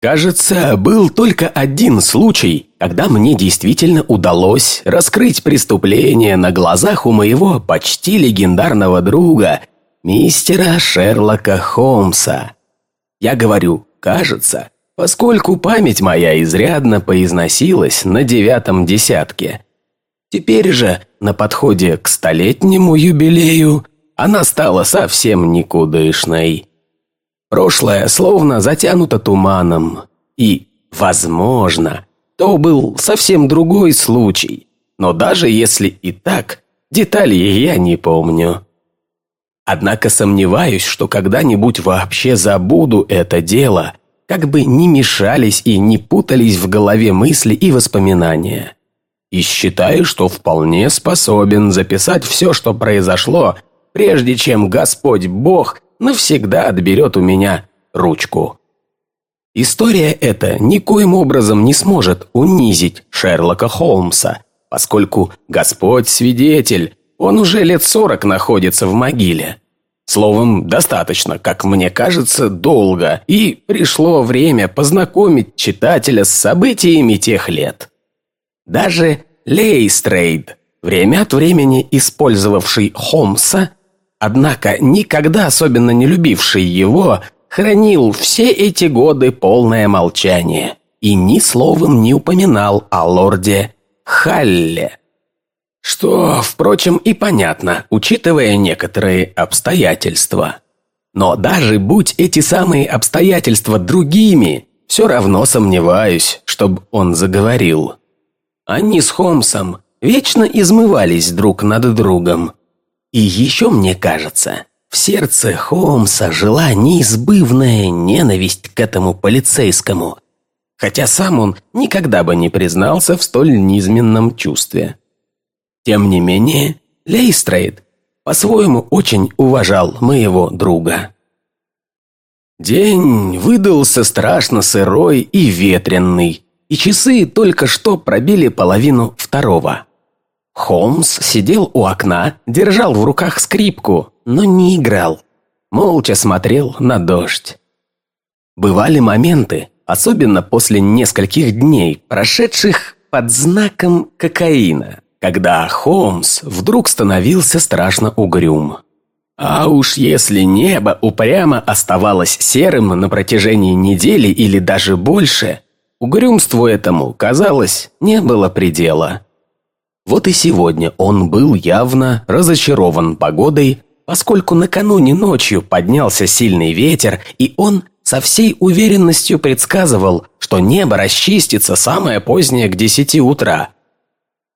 Кажется, был только один случай, когда мне действительно удалось раскрыть преступление на глазах у моего почти легендарного друга, мистера Шерлока Холмса. Я говорю «кажется», поскольку память моя изрядно поизносилась на девятом десятке. Теперь же, на подходе к столетнему юбилею, она стала совсем никудышной. Прошлое словно затянуто туманом. И, возможно, то был совсем другой случай. Но даже если и так, деталей я не помню. Однако сомневаюсь, что когда-нибудь вообще забуду это дело, как бы не мешались и не путались в голове мысли и воспоминания. И считаю, что вполне способен записать все, что произошло, прежде чем Господь Бог навсегда отберет у меня ручку. История эта никоим образом не сможет унизить Шерлока Холмса, поскольку Господь свидетель, он уже лет сорок находится в могиле. Словом, достаточно, как мне кажется, долго, и пришло время познакомить читателя с событиями тех лет. Даже Лейстрейд, время от времени использовавший Холмса, Однако никогда особенно не любивший его, хранил все эти годы полное молчание и ни словом не упоминал о лорде Халле. Что, впрочем, и понятно, учитывая некоторые обстоятельства. Но даже будь эти самые обстоятельства другими, все равно сомневаюсь, чтобы он заговорил. Они с Холмсом вечно измывались друг над другом, и еще мне кажется, в сердце Холмса жила неизбывная ненависть к этому полицейскому, хотя сам он никогда бы не признался в столь низменном чувстве. Тем не менее, Лейстрейд по-своему очень уважал моего друга. День выдался страшно сырой и ветренный, и часы только что пробили половину второго. Холмс сидел у окна, держал в руках скрипку, но не играл. Молча смотрел на дождь. Бывали моменты, особенно после нескольких дней, прошедших под знаком кокаина, когда Холмс вдруг становился страшно угрюм. А уж если небо упрямо оставалось серым на протяжении недели или даже больше, угрюмству этому, казалось, не было предела. Вот и сегодня он был явно разочарован погодой, поскольку накануне ночью поднялся сильный ветер, и он со всей уверенностью предсказывал, что небо расчистится самое позднее к десяти утра.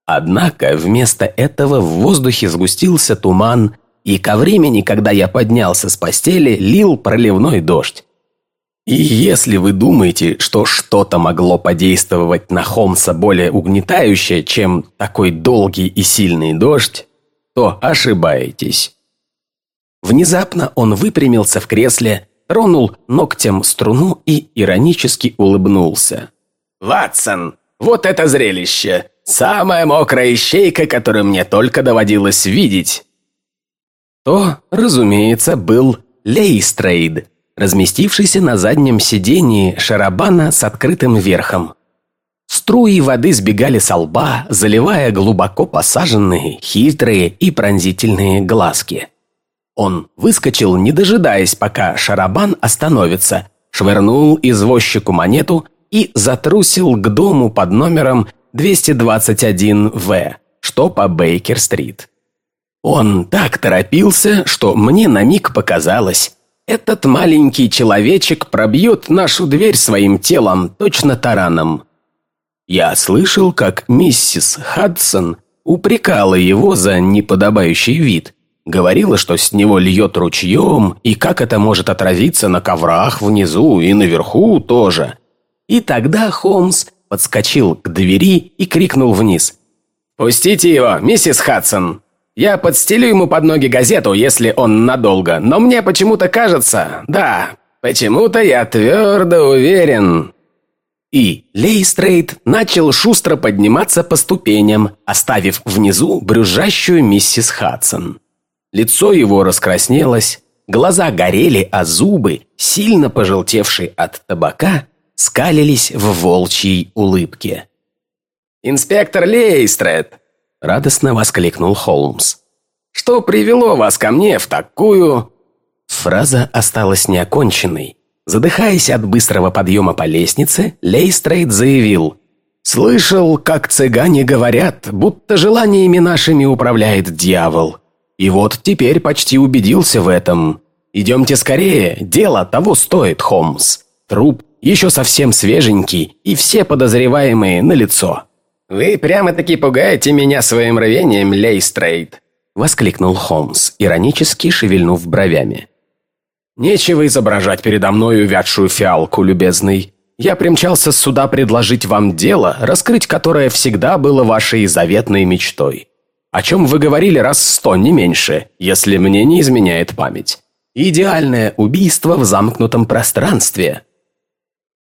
Однако вместо этого в воздухе сгустился туман, и ко времени, когда я поднялся с постели, лил проливной дождь. И если вы думаете, что что-то могло подействовать на Холмса более угнетающе, чем такой долгий и сильный дождь, то ошибаетесь. Внезапно он выпрямился в кресле, тронул ногтем струну и иронически улыбнулся. «Ватсон, вот это зрелище! Самая мокрая ищейка, которую мне только доводилось видеть!» То, разумеется, был Лейстрейд, разместившийся на заднем сидении шарабана с открытым верхом. Струи воды сбегали со лба, заливая глубоко посаженные, хитрые и пронзительные глазки. Он выскочил, не дожидаясь, пока шарабан остановится, швырнул извозчику монету и затрусил к дому под номером 221В, что по Бейкер-стрит. Он так торопился, что мне на миг показалось, этот маленький человечек пробьет нашу дверь своим телом, точно тараном. Я слышал, как миссис Хадсон упрекала его за неподобающий вид. Говорила, что с него льет ручьем, и как это может отразиться на коврах внизу и наверху тоже. И тогда Холмс подскочил к двери и крикнул вниз. «Пустите его, миссис Хадсон!» Я подстелю ему под ноги газету, если он надолго, но мне почему-то кажется, да, почему-то я твердо уверен». И Лейстрейд начал шустро подниматься по ступеням, оставив внизу брюзжащую миссис Хадсон. Лицо его раскраснелось, глаза горели, а зубы, сильно пожелтевшие от табака, скалились в волчьей улыбке. «Инспектор Лейстрейд!» – радостно воскликнул Холмс. «Что привело вас ко мне в такую...» Фраза осталась неоконченной. Задыхаясь от быстрого подъема по лестнице, Лейстрейд заявил «Слышал, как цыгане говорят, будто желаниями нашими управляет дьявол. И вот теперь почти убедился в этом. Идемте скорее, дело того стоит, Холмс. Труп еще совсем свеженький, и все подозреваемые налицо. «Вы прямо-таки пугаете меня своим рвением, Лейстрейд!» — воскликнул Холмс, иронически шевельнув бровями. «Нечего изображать передо мной увядшую фиалку, любезный. Я примчался сюда предложить вам дело, раскрыть которое всегда было вашей заветной мечтой. О чем вы говорили раз сто, не меньше, если мне не изменяет память. Идеальное убийство в замкнутом пространстве».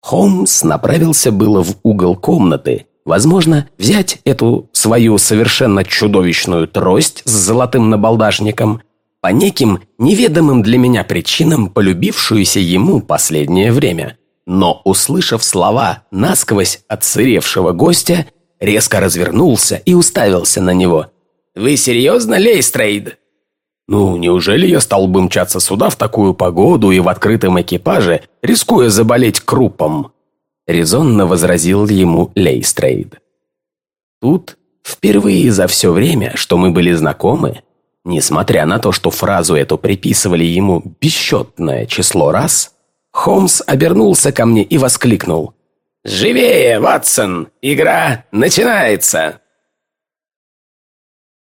Холмс направился было в угол комнаты, возможно, взять эту свою совершенно чудовищную трость с золотым набалдашником, по неким неведомым для меня причинам полюбившуюся ему последнее время. Но, услышав слова насквозь отсыревшего гостя, резко развернулся и уставился на него. «Вы серьезно, Лейстрейд?» «Ну, неужели я стал бы мчаться сюда в такую погоду и в открытом экипаже, рискуя заболеть крупом?» Резонно возразил ему Лейстрейд. Тут, впервые за все время, что мы были знакомы, несмотря на то, что фразу эту приписывали ему бесчетное число раз, Холмс обернулся ко мне и воскликнул. «Живее, Ватсон! Игра начинается!»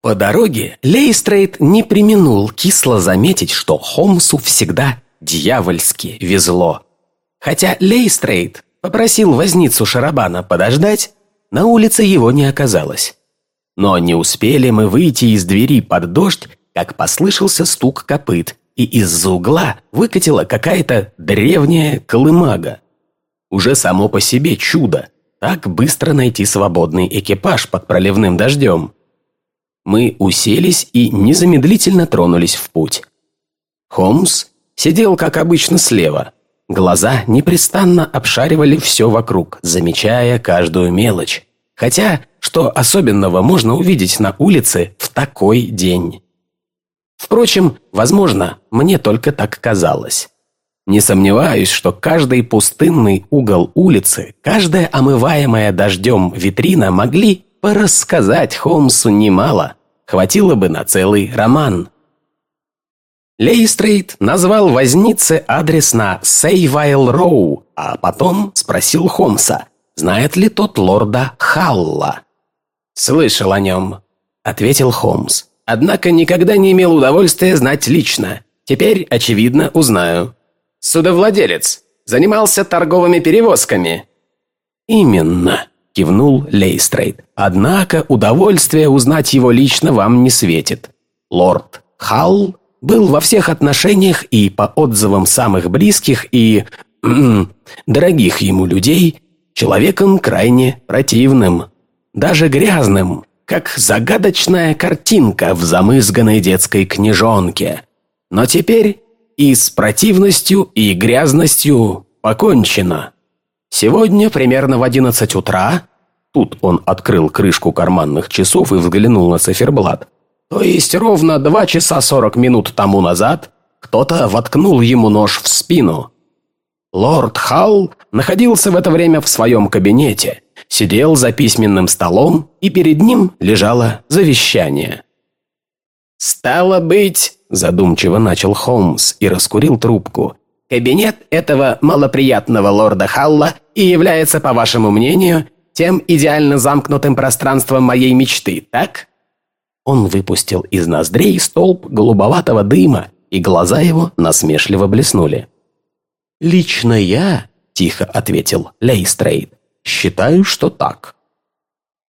По дороге Лейстрейд не преминул кисло заметить, что Холмсу всегда дьявольски везло. Хотя Лейстрейд попросил возницу шарабана подождать, на улице его не оказалось. Но не успели мы выйти из двери под дождь, как послышался стук копыт, и из-за угла выкатила какая-то древняя колымага. Уже само по себе чудо, так быстро найти свободный экипаж под проливным дождем. Мы уселись и незамедлительно тронулись в путь. Холмс сидел, как обычно, слева. Глаза непрестанно обшаривали все вокруг, замечая каждую мелочь. Хотя, что особенного можно увидеть на улице в такой день? Впрочем, возможно, мне только так казалось. Не сомневаюсь, что каждый пустынный угол улицы, каждая омываемая дождем витрина могли порассказать Холмсу немало, хватило бы на целый роман. Лейстрейд назвал вознице адрес на Сейвайл Роу, а потом спросил Холмса, знает ли тот лорда Халла. «Слышал о нем», — ответил Холмс. «Однако никогда не имел удовольствия знать лично. Теперь, очевидно, узнаю. Судовладелец. Занимался торговыми перевозками». «Именно», кивнул Лейстрейд. «Однако удовольствие узнать его лично вам не светит. Лорд Халл был во всех отношениях и по отзывам самых близких и... дорогих ему людей человеком крайне противным, даже грязным, как загадочная картинка в замызганной детской книжонке. Но теперь и с противностью, и грязностью покончено. Сегодня примерно в одиннадцать утра Тут он открыл крышку карманных часов и взглянул на циферблат. То есть ровно два часа сорок минут тому назад кто-то воткнул ему нож в спину. Лорд Халл находился в это время в своем кабинете, сидел за письменным столом, и перед ним лежало завещание. «Стало быть», – задумчиво начал Холмс и раскурил трубку, «кабинет этого малоприятного лорда Халла и является, по вашему мнению, тем идеально замкнутым пространством моей мечты, так?» Он выпустил из ноздрей столб голубоватого дыма, и глаза его насмешливо блеснули. «Лично я», – тихо ответил Лейстрейд, – «считаю, что так».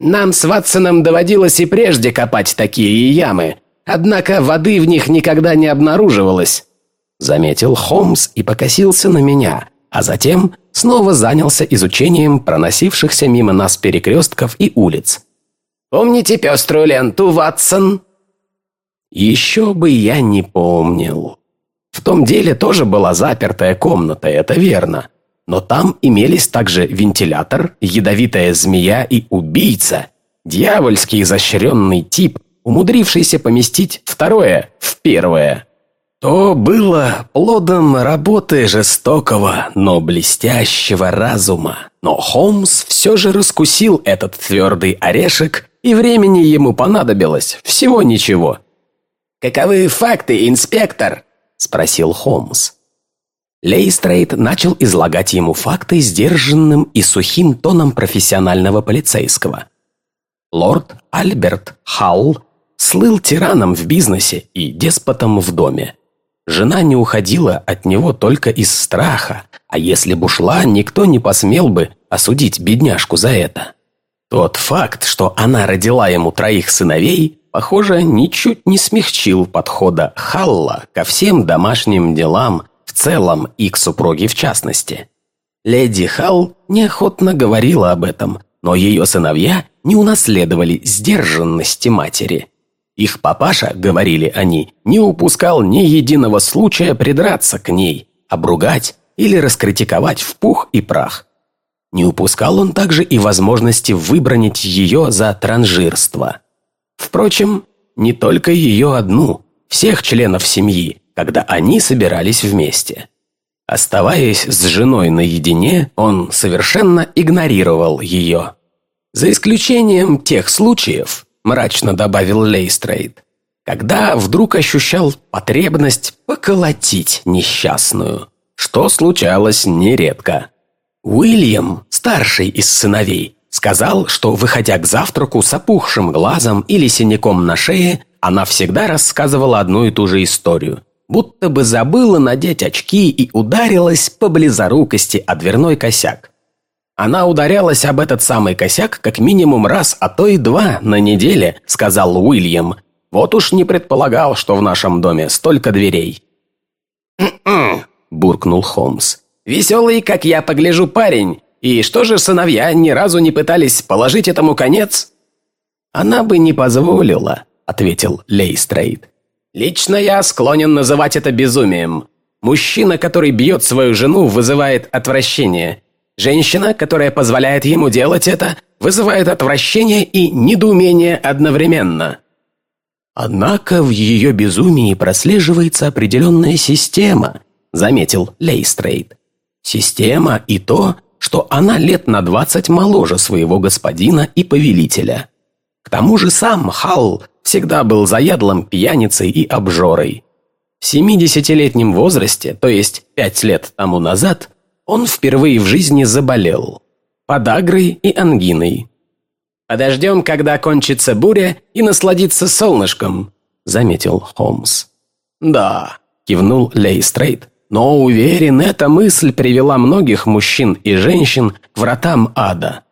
«Нам с Ватсоном доводилось и прежде копать такие ямы, однако воды в них никогда не обнаруживалось», – заметил Холмс и покосился на меня, а затем снова занялся изучением проносившихся мимо нас перекрестков и улиц. «Помните пеструю ленту, Ватсон?» «Еще бы я не помнил. В том деле тоже была запертая комната, это верно. но там имелись также вентилятор, ядовитая змея и убийца, дьявольский изощренный тип, умудрившийся поместить второе в первое. То было плодом работы жестокого, но блестящего разума. Но Холмс все же раскусил этот твердый орешек, и времени ему понадобилось всего ничего. «Каковы факты, инспектор?» – спросил Холмс. Лейстрейд начал излагать ему факты сдержанным и сухим тоном профессионального полицейского. Лорд Альберт Халл слыл тираном в бизнесе и деспотом в доме. Жена не уходила от него только из страха, а если бы ушла, никто не посмел бы осудить бедняжку за это. Тот факт, что она родила ему троих сыновей, похоже, ничуть не смягчил подхода Халла ко всем домашним делам в целом и к супруге в частности. Леди Халл неохотно говорила об этом, но ее сыновья не унаследовали сдержанности матери – их папаша, говорили они, не упускал ни единого случая придраться к ней, обругать или раскритиковать в пух и прах. Не упускал он также и возможности выбронить ее за транжирство. Впрочем, не только ее одну, всех членов семьи, когда они собирались вместе. Оставаясь с женой наедине, он совершенно игнорировал ее. За исключением тех случаев, мрачно добавил Лейстрейд, когда вдруг ощущал потребность поколотить несчастную, что случалось нередко. Уильям, старший из сыновей, сказал, что, выходя к завтраку с опухшим глазом или синяком на шее, она всегда рассказывала одну и ту же историю, будто бы забыла надеть очки и ударилась по близорукости о дверной косяк. Она ударялась об этот самый косяк как минимум раз, а то и два на неделе, сказал Уильям. Вот уж не предполагал, что в нашем доме столько дверей. Буркнул Холмс. «Веселый, как я погляжу, парень. И что же сыновья ни разу не пытались положить этому конец?» «Она бы не позволила», — ответил Лейстрейд. «Лично я склонен называть это безумием. Мужчина, который бьет свою жену, вызывает отвращение. Женщина, которая позволяет ему делать это, вызывает отвращение и недоумение одновременно. Однако в ее безумии прослеживается определенная система, заметил Лейстрейд. Система и то, что она лет на двадцать моложе своего господина и повелителя. К тому же сам Халл всегда был заядлым пьяницей и обжорой. В семидесятилетнем возрасте, то есть пять лет тому назад, он впервые в жизни заболел. Подагрой и ангиной. «Подождем, когда кончится буря, и насладимся солнышком», — заметил Холмс. «Да», — кивнул Лейстрейд. «Но уверен, эта мысль привела многих мужчин и женщин к вратам ада».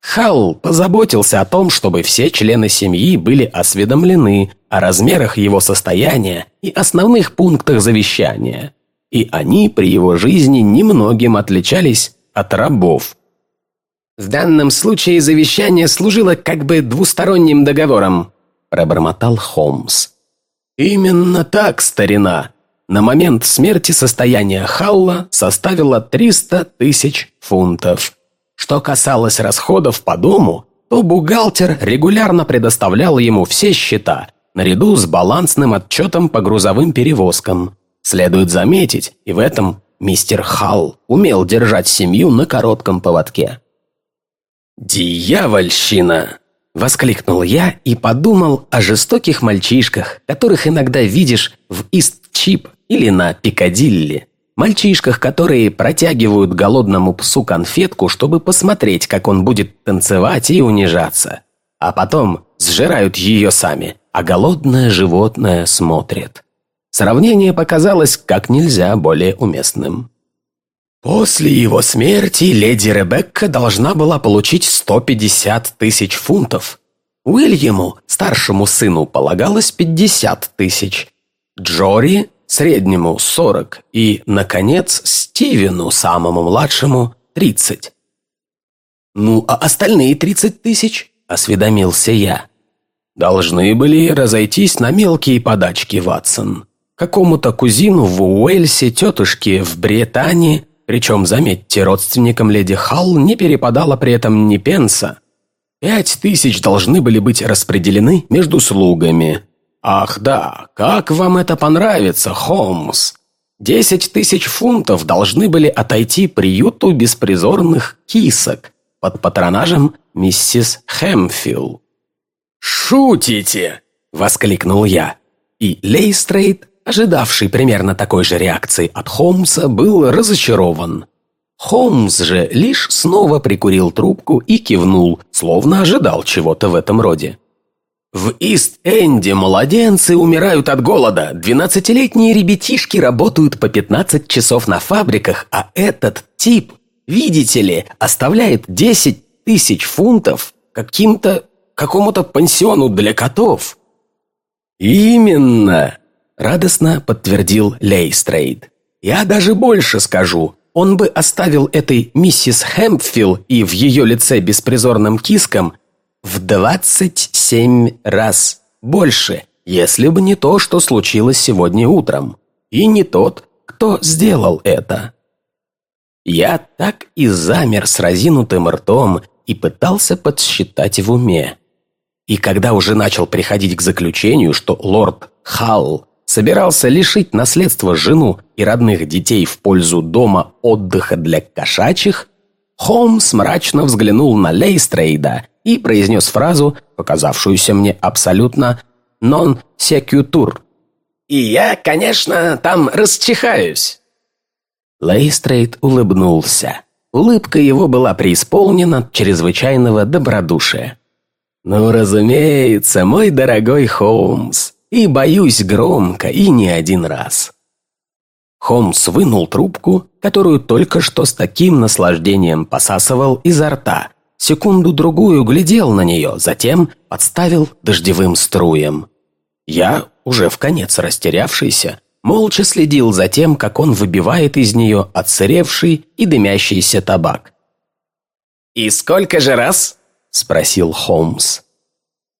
Халл позаботился о том, чтобы все члены семьи были осведомлены о размерах его состояния и основных пунктах завещания и они при его жизни немногим отличались от рабов. «В данном случае завещание служило как бы двусторонним договором», – пробормотал Холмс. «Именно так, старина. На момент смерти состояние Халла составило 300 тысяч фунтов. Что касалось расходов по дому, то бухгалтер регулярно предоставлял ему все счета, наряду с балансным отчетом по грузовым перевозкам. Следует заметить, и в этом мистер Халл умел держать семью на коротком поводке. «Дьявольщина!» – воскликнул я и подумал о жестоких мальчишках, которых иногда видишь в Ист-Чип или на Пикадилли. Мальчишках, которые протягивают голодному псу конфетку, чтобы посмотреть, как он будет танцевать и унижаться. А потом сжирают ее сами, а голодное животное смотрит. Сравнение показалось как нельзя более уместным. После его смерти леди Ребекка должна была получить 150 тысяч фунтов. Уильяму, старшему сыну, полагалось 50 тысяч. Джори, среднему, 40. И, наконец, Стивену, самому младшему, 30. «Ну, а остальные 30 тысяч?» – осведомился я. «Должны были разойтись на мелкие подачки, Ватсон», какому-то кузину в Уэльсе, тетушке в Британии, Причем, заметьте, родственникам леди Халл не перепадало при этом ни пенса. Пять тысяч должны были быть распределены между слугами. Ах да, как вам это понравится, Холмс? Десять тысяч фунтов должны были отойти приюту беспризорных кисок под патронажем миссис Хэмпфилл. «Шутите!» – воскликнул я. И Лейстрейд, ожидавший примерно такой же реакции от Холмса, был разочарован. Холмс же лишь снова прикурил трубку и кивнул, словно ожидал чего-то в этом роде. В Ист-Энде младенцы умирают от голода, двенадцатилетние ребятишки работают по 15 часов на фабриках, а этот тип, видите ли, оставляет 10 тысяч фунтов каким-то, какому-то пансиону для котов. «Именно!» – радостно подтвердил Лейстрейд. «Я даже больше скажу. Он бы оставил этой миссис Хэмпфилл и в ее лице беспризорным кискам в двадцать семь раз больше, если бы не то, что случилось сегодня утром. И не тот, кто сделал это. Я так и замер с разинутым ртом и пытался подсчитать в уме. И когда уже начал приходить к заключению, что лорд Халл собирался лишить наследства жену и родных детей в пользу дома отдыха для кошачьих, Холмс мрачно взглянул на Лейстрейда и произнес фразу, показавшуюся мне абсолютно «non sequitur». «И я, конечно, там расчихаюсь». Лейстрейд улыбнулся. Улыбка его была преисполнена чрезвычайного добродушия. «Ну, разумеется, мой дорогой Холмс, и боюсь громко, и не один раз». Холмс вынул трубку, которую только что с таким наслаждением посасывал изо рта, секунду-другую глядел на нее, затем подставил дождевым струям. Я, уже вконец растерявшийся, молча следил за тем, как он выбивает из нее отсыревший и дымящийся табак. «И сколько же раз?» – спросил Холмс.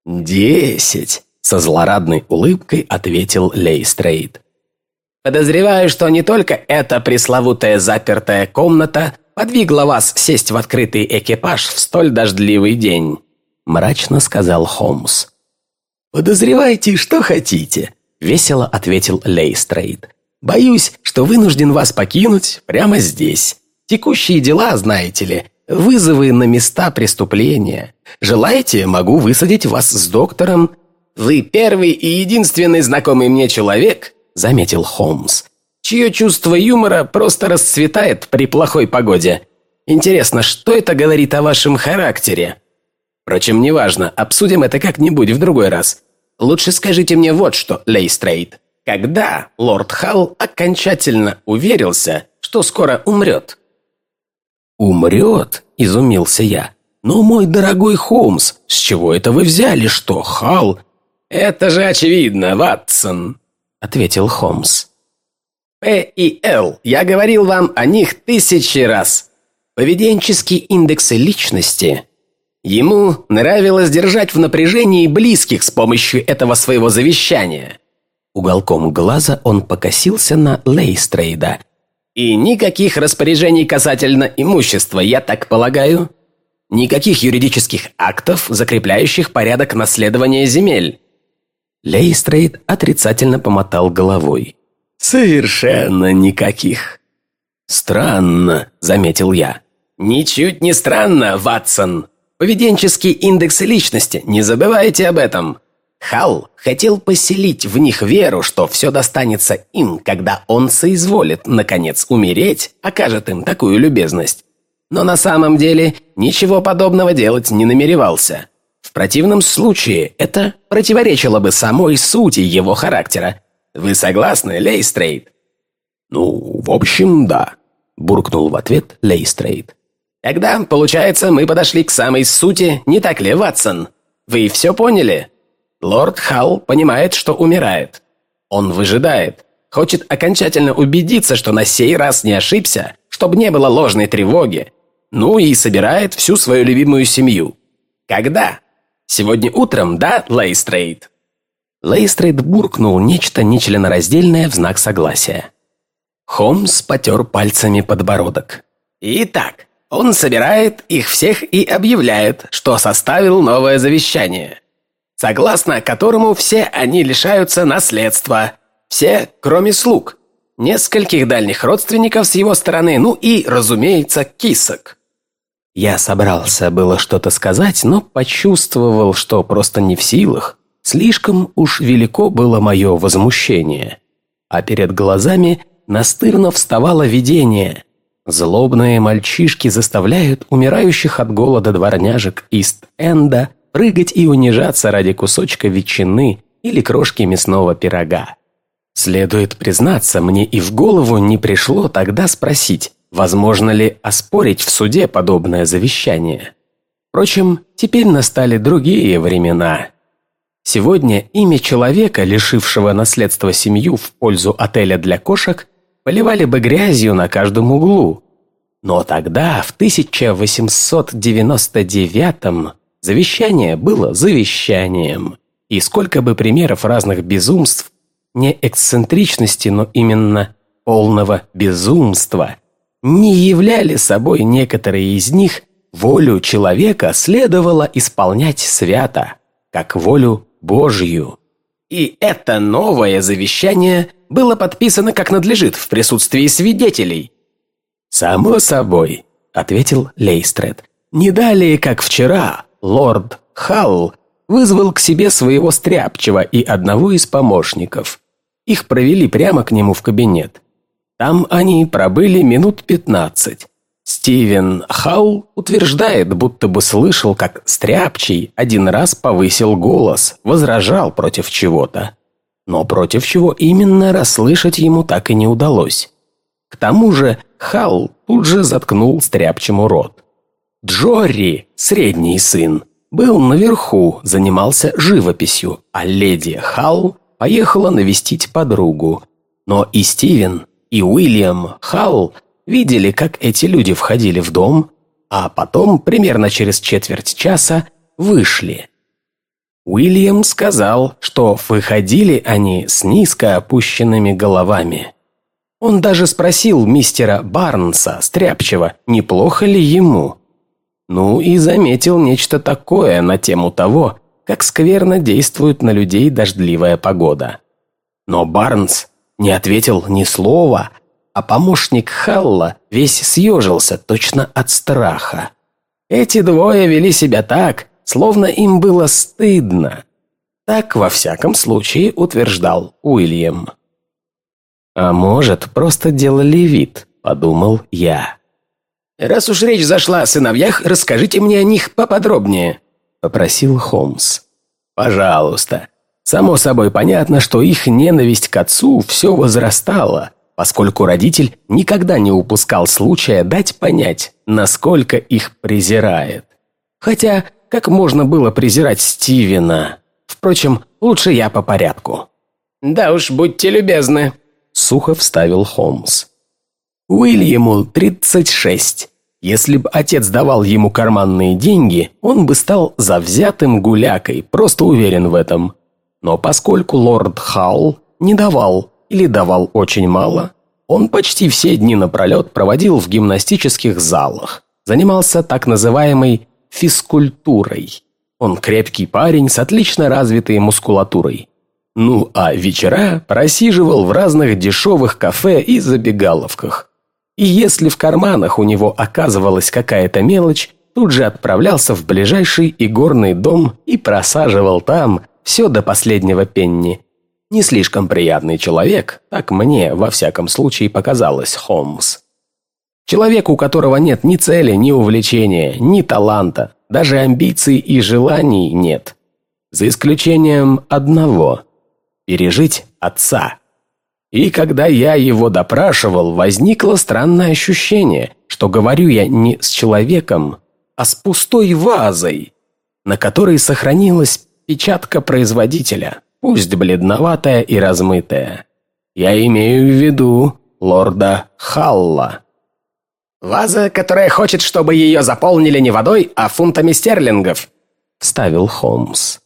«Десять», – со злорадной улыбкой ответил Лейстрейд. «Подозреваю, что не только эта пресловутая запертая комната подвигла вас сесть в открытый экипаж в столь дождливый день», – мрачно сказал Холмс. «Подозревайте, что хотите», – весело ответил Лейстрейд. «Боюсь, что вынужден вас покинуть прямо здесь. Текущие дела, знаете ли, вызовы на места преступления. Желаете, могу высадить вас с доктором. Вы первый и единственный знакомый мне человек», – заметил Холмс, чье чувство юмора просто расцветает при плохой погоде. Интересно, что это говорит о вашем характере? Впрочем, неважно, обсудим это как-нибудь в другой раз. Лучше скажите мне вот что, Лейстрейд. Когда лорд Халл окончательно уверился, что скоро умрет? «Умрет?» – изумился я. «Но, мой дорогой Холмс, с чего это вы взяли, что Халл...» «Это же очевидно, Ватсон», – ответил Холмс. ПИЛ. Я говорил вам о них тысячи раз. Поведенческие индексы личности. Ему нравилось держать в напряжении близких с помощью этого своего завещания. Уголком глаза он покосился на Лейстрейда. И никаких распоряжений касательно имущества, я так полагаю? Никаких юридических актов, закрепляющих порядок наследования земель. Лейстрейд отрицательно помотал головой. «Совершенно никаких». «Странно», — заметил я. «Ничуть не странно, Ватсон. Поведенческий индекс личности, не забывайте об этом. Халл хотел поселить в них веру, что все достанется им, когда он соизволит, наконец, умереть, окажет им такую любезность. Но на самом деле ничего подобного делать не намеревался. В противном случае это противоречило бы самой сути его характера, вы согласны, Лейстрейд?» «Ну, в общем, да», – буркнул в ответ Лейстрейд. «Тогда, получается, мы подошли к самой сути, не так ли, Ватсон? Вы все поняли? Лорд Халл понимает, что умирает. Он выжидает, хочет окончательно убедиться, что на сей раз не ошибся, чтобы не было ложной тревоги, ну и собирает всю свою любимую семью. Когда? Сегодня утром, да, Лейстрейд?» Лейстрейд буркнул нечто нечленораздельное в знак согласия. Холмс потер пальцами подбородок. «Итак, он собирает их всех и объявляет, что составил новое завещание, согласно которому все они лишаются наследства, все, кроме слуг, нескольких дальних родственников с его стороны, ну и, разумеется, кисок». Я собрался было что-то сказать, но почувствовал, что просто не в силах. Слишком уж велико было мое возмущение. А перед глазами настырно вставало видение. Злобные мальчишки заставляют умирающих от голода дворняжек Ист-Энда прыгать и унижаться ради кусочка ветчины или крошки мясного пирога. Следует признаться, мне и в голову не пришло тогда спросить, возможно ли оспорить в суде подобное завещание. Впрочем, теперь настали другие времена, Сегодня имя человека, лишившего наследства семью в пользу отеля для кошек, поливали бы грязью на каждом углу. Но тогда, в 1899-м, завещание было завещанием. И сколько бы примеров разных безумств, не эксцентричности, но именно полного безумства, не являли собой некоторые из них, волю человека следовало исполнять свято, как волю Божью. И это новое завещание было подписано как надлежит в присутствии свидетелей. «Само собой», — ответил Лейстред. «Не далее, как вчера, лорд Халл вызвал к себе своего стряпчего и одного из помощников. Их провели прямо к нему в кабинет. Там они пробыли минут пятнадцать. Стивен Халл утверждает, будто бы слышал, как Стряпчий один раз повысил голос, возражал против чего-то. Но против чего именно расслышать ему так и не удалось. К тому же Халл тут же заткнул Стряпчему рот. Джорри, средний сын, был наверху, занимался живописью, а леди Халл поехала навестить подругу. Но и Стивен, и Уильям Халл видели, как эти люди входили в дом, а потом, примерно через четверть часа, вышли. Уильям сказал, что выходили они с низко опущенными головами. Он даже спросил мистера Барнса, стряпчего, неплохо ли ему. Ну и заметил нечто такое на тему того, как скверно действует на людей дождливая погода. Но Барнс не ответил ни слова, а помощник Халла весь съежился точно от страха. Эти двое вели себя так, словно им было стыдно. Так, во всяком случае, утверждал Уильям. «А может, просто делали вид», — подумал я. «Раз уж речь зашла о сыновьях, расскажите мне о них поподробнее», — попросил Холмс. «Пожалуйста. Само собой понятно, что их ненависть к отцу все возрастала, поскольку родитель никогда не упускал случая дать понять, насколько их презирает. Хотя, как можно было презирать Стивена? Впрочем, лучше я по порядку. «Да уж, будьте любезны», — сухо вставил Холмс. Уильяму 36. Если бы отец давал ему карманные деньги, он бы стал завзятым гулякой, просто уверен в этом. Но поскольку лорд Халл не давал или давал очень мало, он почти все дни напролет проводил в гимнастических залах, занимался так называемой физкультурой. Он крепкий парень с отлично развитой мускулатурой. Ну а вечера просиживал в разных дешевых кафе и забегаловках. И если в карманах у него оказывалась какая-то мелочь, тут же отправлялся в ближайший игорный дом и просаживал там все до последнего пенни – не слишком приятный человек, так мне, во всяком случае, показалось Холмс. Человек, у которого нет ни цели, ни увлечения, ни таланта, даже амбиций и желаний нет. За исключением одного – пережить отца. И когда я его допрашивал, возникло странное ощущение, что говорю я не с человеком, а с пустой вазой, на которой сохранилась печатка производителя – пусть бледноватая и размытая. Я имею в виду лорда Халла. «Ваза, которая хочет, чтобы ее заполнили не водой, а фунтами стерлингов», — вставил Холмс.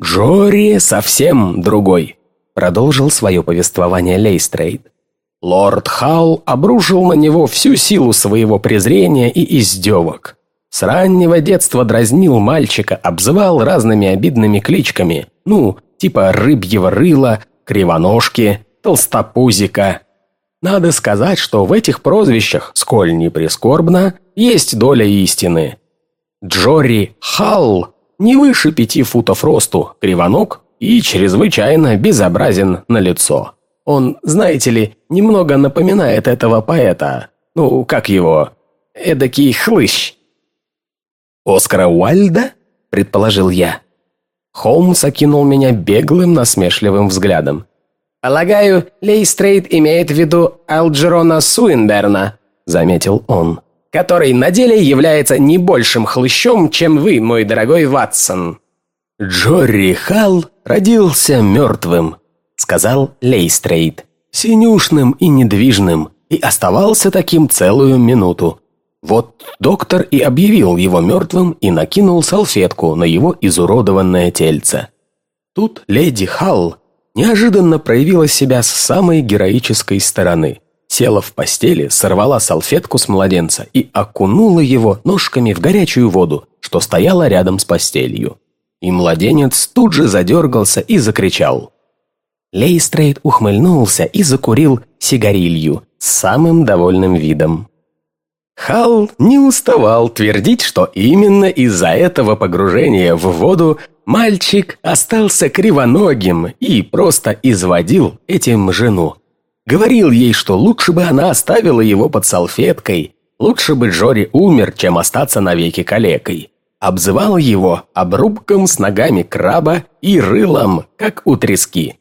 «Джори совсем другой», — продолжил свое повествование Лейстрейд. Лорд Халл обрушил на него всю силу своего презрения и издевок. С раннего детства дразнил мальчика, обзывал разными обидными кличками, ну, типа рыбьего рыла, кривоножки, толстопузика. Надо сказать, что в этих прозвищах, сколь ни прискорбно, есть доля истины. Джори Халл не выше пяти футов росту, кривоног и чрезвычайно безобразен на лицо. Он, знаете ли, немного напоминает этого поэта. Ну, как его? Эдакий хлыщ. «Оскара Уайльда?» – предположил я. Холмс окинул меня беглым, насмешливым взглядом. «Полагаю, Лейстрейд имеет в виду Алджернона Суинберна», – заметил он, «который на деле является не большим хлыщом, чем вы, мой дорогой Ватсон». «Джори Халл родился мертвым», – сказал Лейстрейд, «синюшным и недвижным, и оставался таким целую минуту, вот доктор и объявил его мертвым и накинул салфетку на его изуродованное тельце. Тут леди Халл неожиданно проявила себя с самой героической стороны. Села в постели, сорвала салфетку с младенца и окунула его ножками в горячую воду, что стояла рядом с постелью. И младенец тут же задергался и закричал. Лейстрейд ухмыльнулся и закурил сигарилью с самым довольным видом. Хал не уставал твердить, что именно из-за этого погружения в воду мальчик остался кривоногим и просто изводил этим жену. Говорил ей, что лучше бы она оставила его под салфеткой, лучше бы Джори умер, чем остаться навеки калекой. Обзывал его обрубком с ногами краба и рылом, как у трески.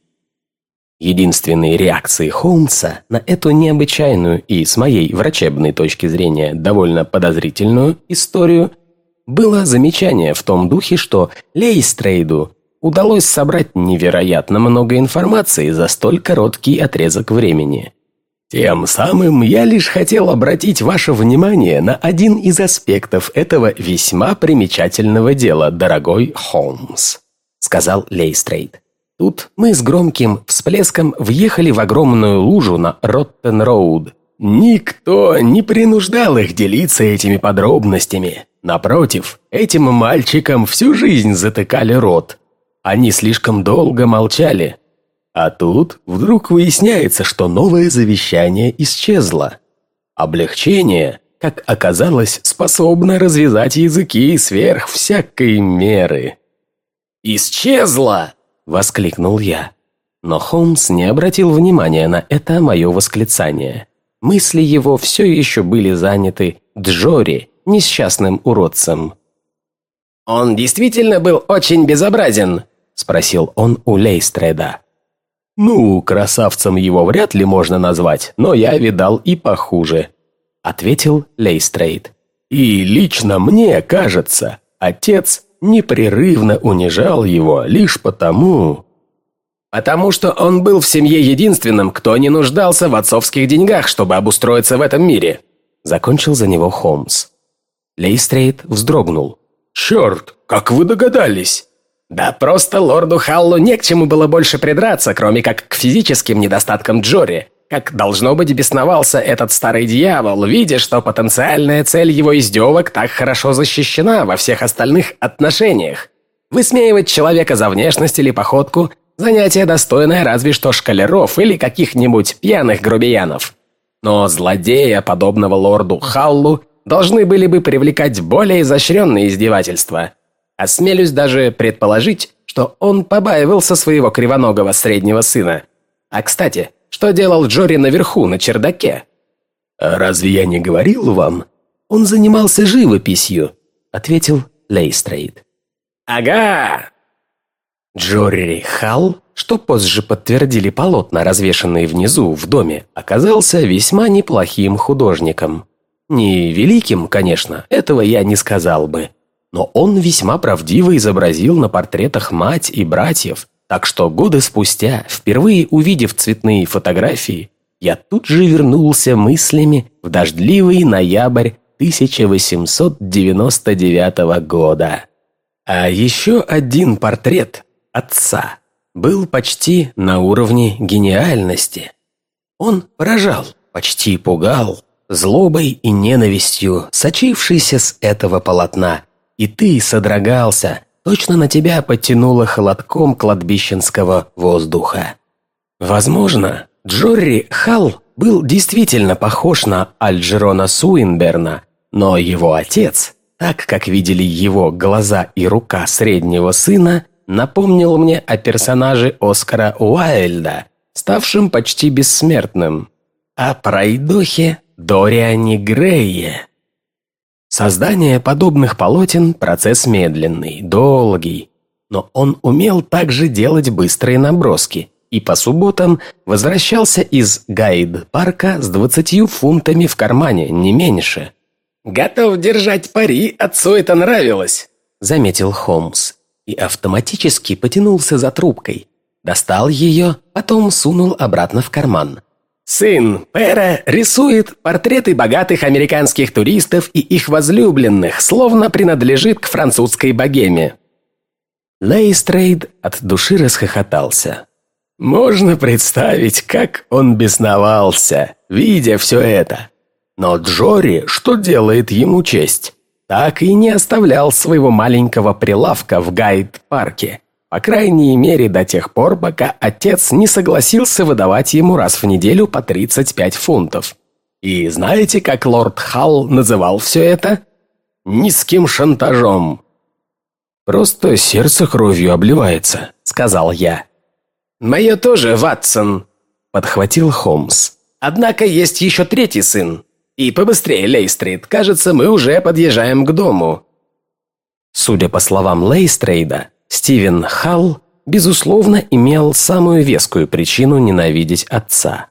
Единственной реакцией Холмса на эту необычайную и, с моей врачебной точки зрения, довольно подозрительную историю было замечание в том духе, что Лейстрейду удалось собрать невероятно много информации за столь короткий отрезок времени. Тем самым я лишь хотел обратить ваше внимание на один из аспектов этого весьма примечательного дела, дорогой Холмс, сказал Лейстрейд. Тут мы с громким всплеском въехали в огромную лужу на Роттен-Роуд. Никто не принуждал их делиться этими подробностями. Напротив, этим мальчикам всю жизнь затыкали рот. Они слишком долго молчали. А тут вдруг выясняется, что новое завещание исчезло. Облегчение, как оказалось, способно развязать языки сверх всякой меры. «Исчезло!» – воскликнул я. Но Холмс не обратил внимания на это мое восклицание. Мысли его все еще были заняты Джори, несчастным уродцем. «Он действительно был очень безобразен?» – спросил он у Лейстрейда. «Ну, красавцем его вряд ли можно назвать, но я видал и похуже», – ответил Лейстрейд. «И лично мне кажется, отец непрерывно унижал его лишь потому... Потому что он был в семье единственным, кто не нуждался в отцовских деньгах, чтобы обустроиться в этом мире. Закончил за него Холмс. Лейстрейд вздрогнул. «Черт, как вы догадались?» «Да просто лорду Халлу не к чему было больше придраться, кроме как к физическим недостаткам Джори. Как должно быть бесновался этот старый дьявол, видя, что потенциальная цель его издевок так хорошо защищена во всех остальных отношениях. Высмеивать человека за внешность или походку – занятие достойное разве что школяров или каких-нибудь пьяных грубиянов. Но злодея, подобного лорду Халлу, должны были бы привлекать более изощренные издевательства. Осмелюсь даже предположить, что он побаивался своего кривоногого среднего сына. А кстати, что делал Джори наверху, на чердаке?» «Разве я не говорил вам? Он занимался живописью», — ответил Лейстрейд. «Ага!» Джори Халл, что позже подтвердили полотна, развешанные внизу, в доме, оказался весьма неплохим художником. Не великим, конечно, этого я не сказал бы. Но он весьма правдиво изобразил на портретах мать и братьев, так что годы спустя, впервые увидев цветные фотографии, я тут же вернулся мыслями в дождливый ноябрь 1899 года. А еще один портрет отца был почти на уровне гениальности. Он поражал, почти пугал, злобой и ненавистью, сочившейся с этого полотна. И ты содрогался, точно на тебя подтянуло холодком кладбищенского воздуха. Возможно, Джорри Халл был действительно похож на Альджерона Суинберна, но его отец, так как видели его глаза и рука среднего сына, напомнил мне о персонаже Оскара Уайльда, ставшем почти бессмертным, о пройдохе Дориане Грее. Создание подобных полотен – процесс медленный, долгий, но он умел также делать быстрые наброски и по субботам возвращался из гайд-парка с двадцатью фунтами в кармане, не меньше. «Готов держать пари, отцу это нравилось», – заметил Холмс и автоматически потянулся за трубкой. Достал ее, потом сунул обратно в карман. «Сын Пэра рисует портреты богатых американских туристов и их возлюбленных, словно принадлежит к французской богеме». Лейстрейд от души расхохотался. Можно представить, как он бесновался, видя все это. Но Джори, что делает ему честь, так и не оставлял своего маленького прилавка в гайд-парке. По крайней мере, до тех пор, пока отец не согласился выдавать ему раз в неделю по 35 фунтов. И знаете, как лорд Халл называл все это? Низким шантажом. «Просто сердце кровью обливается», — сказал я. «Мое тоже, Ватсон», — подхватил Холмс. «Однако есть еще третий сын. И побыстрее, Лейстрейд, кажется, мы уже подъезжаем к дому». Судя по словам Лейстрейда, Стивен Халл, безусловно, имел самую вескую причину ненавидеть отца.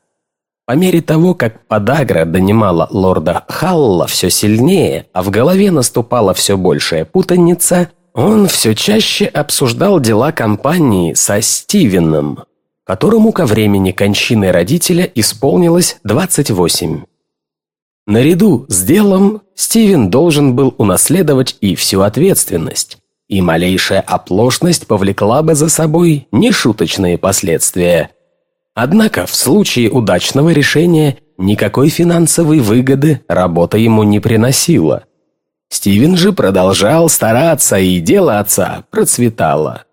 По мере того, как подагра донимала лорда Халла все сильнее, а в голове наступала все большая путаница, он все чаще обсуждал дела компании со Стивеном, которому ко времени кончины родителя исполнилось 28. Наряду с делом Стивен должен был унаследовать и всю ответственность, и малейшая оплошность повлекла бы за собой нешуточные последствия. Однако в случае удачного решения никакой финансовой выгоды работа ему не приносила – Стивен же продолжал стараться, и дело отца процветало.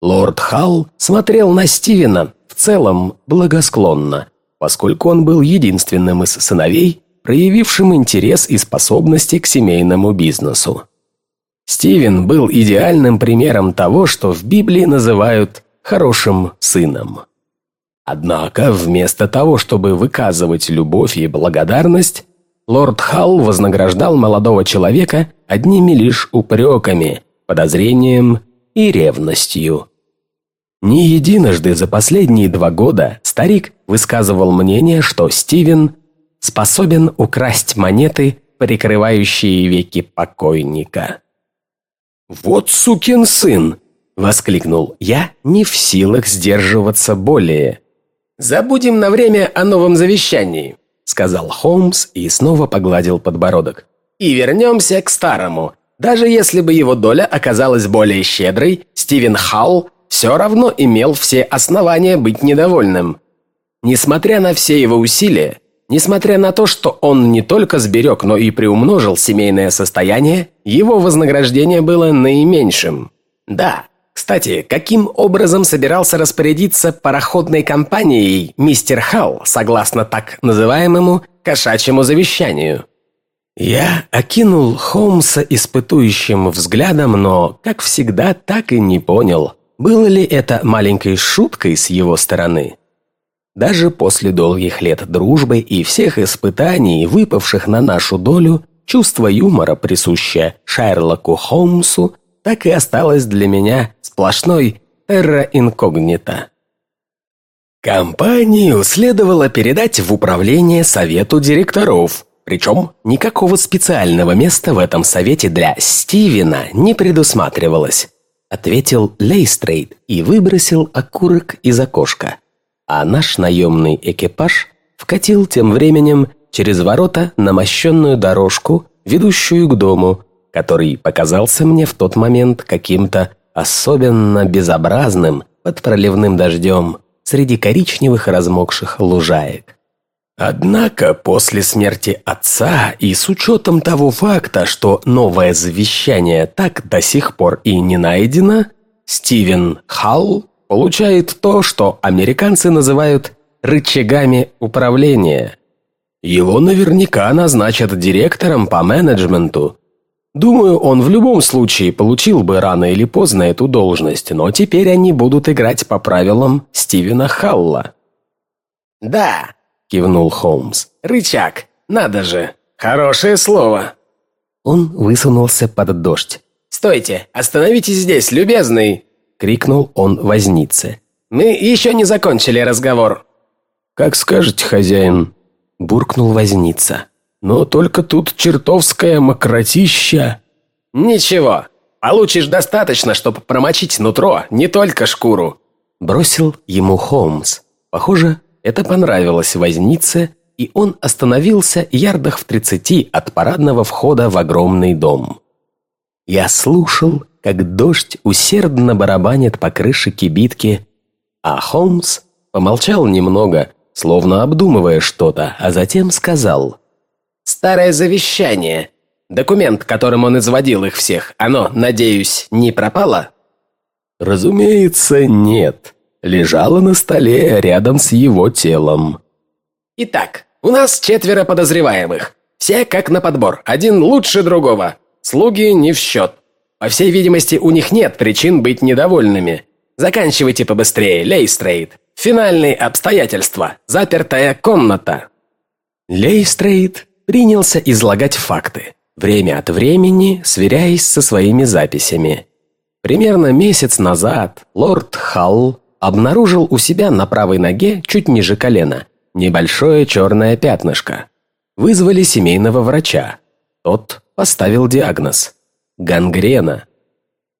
Лорд Халл смотрел на Стивена в целом благосклонно, поскольку он был единственным из сыновей, проявившим интерес и способности к семейному бизнесу. Стивен был идеальным примером того, что в Библии называют «хорошим сыном». Однако, вместо того, чтобы выказывать любовь и благодарность, лорд Халл вознаграждал молодого человека одними лишь упреками, подозрением и ревностью. Не единожды за последние два года старик высказывал мнение, что Стивен способен украсть монеты, прикрывающие веки покойника. «Вот сукин сын!» – воскликнул я, не в силах сдерживаться более. «Забудем на время о новом завещании сказал Холмс и снова погладил подбородок. «И вернемся к старому. Даже если бы его доля оказалась более щедрой, Стивен Халл все равно имел все основания быть недовольным. Несмотря на все его усилия, несмотря на то, что он не только сберег, но и приумножил семейное состояние, его вознаграждение было наименьшим. Да, кстати, каким образом собирался распорядиться пароходной компанией мистер Халл, согласно так называемому «кошачьему завещанию»? Я окинул Холмса испытующим взглядом, но, как всегда, так и не понял, было ли это маленькой шуткой с его стороны. Даже после долгих лет дружбы и всех испытаний, выпавших на нашу долю, чувство юмора, присущее Шерлоку Холмсу, так и осталось для меня сплошной терра инкогнита. Компанию следовало передать в управление совету директоров, причем никакого специального места в этом совете для Стивена не предусматривалось, ответил Лейстрейд и выбросил окурок из окошка. А наш наемный экипаж вкатил тем временем через ворота на мощенную дорожку, ведущую к дому, который показался мне в тот момент каким-то особенно безобразным под проливным дождем, среди коричневых размокших лужаек. Однако после смерти отца и с учетом того факта, что новое завещание так до сих пор и не найдено, Стивен Халл получает то, что американцы называют рычагами управления. Его наверняка назначат директором по менеджменту. Думаю, он в любом случае получил бы рано или поздно эту должность, но теперь они будут играть по правилам Стивена Халла. «Да», – кивнул Холмс, – «рычаг, надо же, хорошее слово». Он высунулся под дождь. «Стойте, остановитесь здесь, любезный!» – крикнул он вознице. «Мы еще не закончили разговор». «Как скажете, хозяин», – буркнул возница. «Но только тут чертовская мокротища». «Ничего, получишь достаточно, чтобы промочить нутро, не только шкуру», – бросил ему Холмс. Похоже, это понравилось вознице, и он остановился ярдах в тридцати от парадного входа в огромный дом. Я слушал, как дождь усердно барабанит по крыше кибитки, а Холмс помолчал немного, словно обдумывая что-то, а затем сказал. «Старое завещание. Документ, которым он изводил их всех, оно, надеюсь, не пропало?» «Разумеется, нет. Лежало на столе рядом с его телом». «Итак, у нас четверо подозреваемых. Все как на подбор, один лучше другого. Слуги не в счет. По всей видимости, у них нет причин быть недовольными. Заканчивайте побыстрее, Лейстрейд. Финальные обстоятельства. Запертая комната. Лейстрейд принялся излагать факты, время от времени сверяясь со своими записями. Примерно месяц назад лорд Халл обнаружил у себя на правой ноге, чуть ниже колена, небольшое черное пятнышко. Вызвали семейного врача. Тот поставил диагноз – гангрена.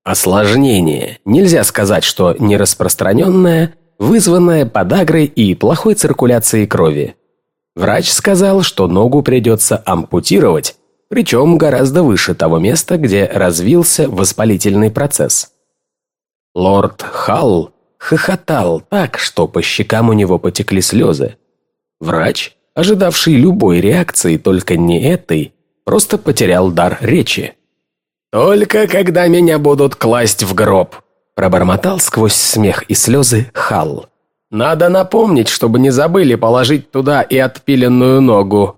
Осложнение, нельзя сказать, что нераспространенное, вызванное подагрой и плохой циркуляцией крови. Врач сказал, что ногу придется ампутировать, причем гораздо выше того места, где развился воспалительный процесс. Лорд Халл хохотал так, что по щекам у него потекли слезы. Врач, ожидавший любой реакции, только не этой, просто потерял дар речи. «Только когда меня будут класть в гроб», Пробормотал сквозь смех и слезы Халл. «Надо напомнить, чтобы не забыли положить туда и отпиленную ногу».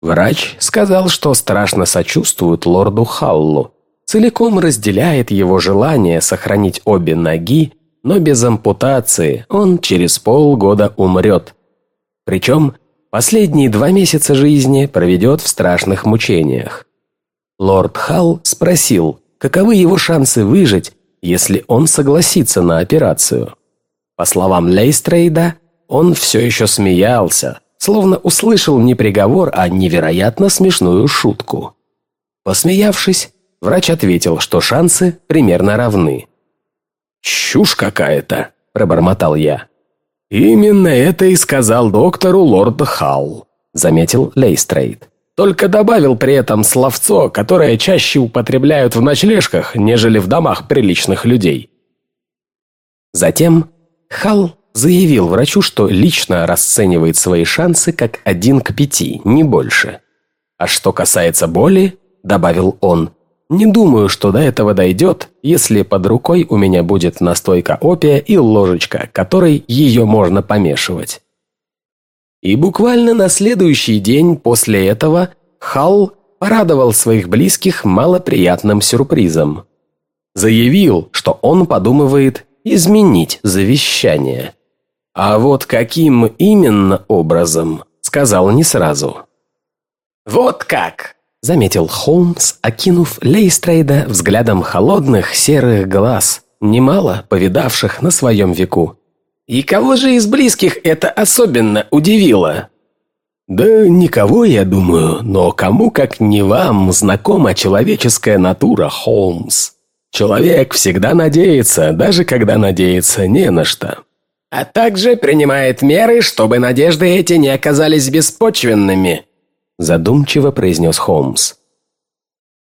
Врач сказал, что страшно сочувствует лорду Халлу, целиком разделяет его желание сохранить обе ноги, но без ампутации он через полгода умрет. Причем последние два месяца жизни проведет в страшных мучениях. Лорд Халл спросил, каковы его шансы выжить, если он согласится на операцию. По словам Лейстрейда, он все еще смеялся, словно услышал не приговор, а невероятно смешную шутку. Посмеявшись, врач ответил, что шансы примерно равны. «Чушь какая-то», – пробормотал я. «Именно это и сказал доктору лорд Халл», – заметил Лейстрейд. Только добавил при этом словцо, которое чаще употребляют в ночлежках, нежели в домах приличных людей. Затем Халл заявил врачу, что лично расценивает свои шансы как один к пяти, не больше. А что касается боли, добавил он, не думаю, что до этого дойдет, если под рукой у меня будет настойка опия и ложечка, которой ее можно помешивать. И буквально на следующий день после этого Халл порадовал своих близких малоприятным сюрпризом. Заявил, что он подумывает изменить завещание. А вот каким именно образом, сказал не сразу. «Вот как!» – заметил Холмс, окинув Лейстрейда взглядом холодных серых глаз, немало повидавших на своем веку. И кого же из близких это особенно удивило? Да никого, я думаю, но кому как не вам знакома человеческая натура, Холмс. Человек всегда надеется, даже когда надеется не на что. А также принимает меры, чтобы надежды эти не оказались беспочвенными, задумчиво произнес Холмс.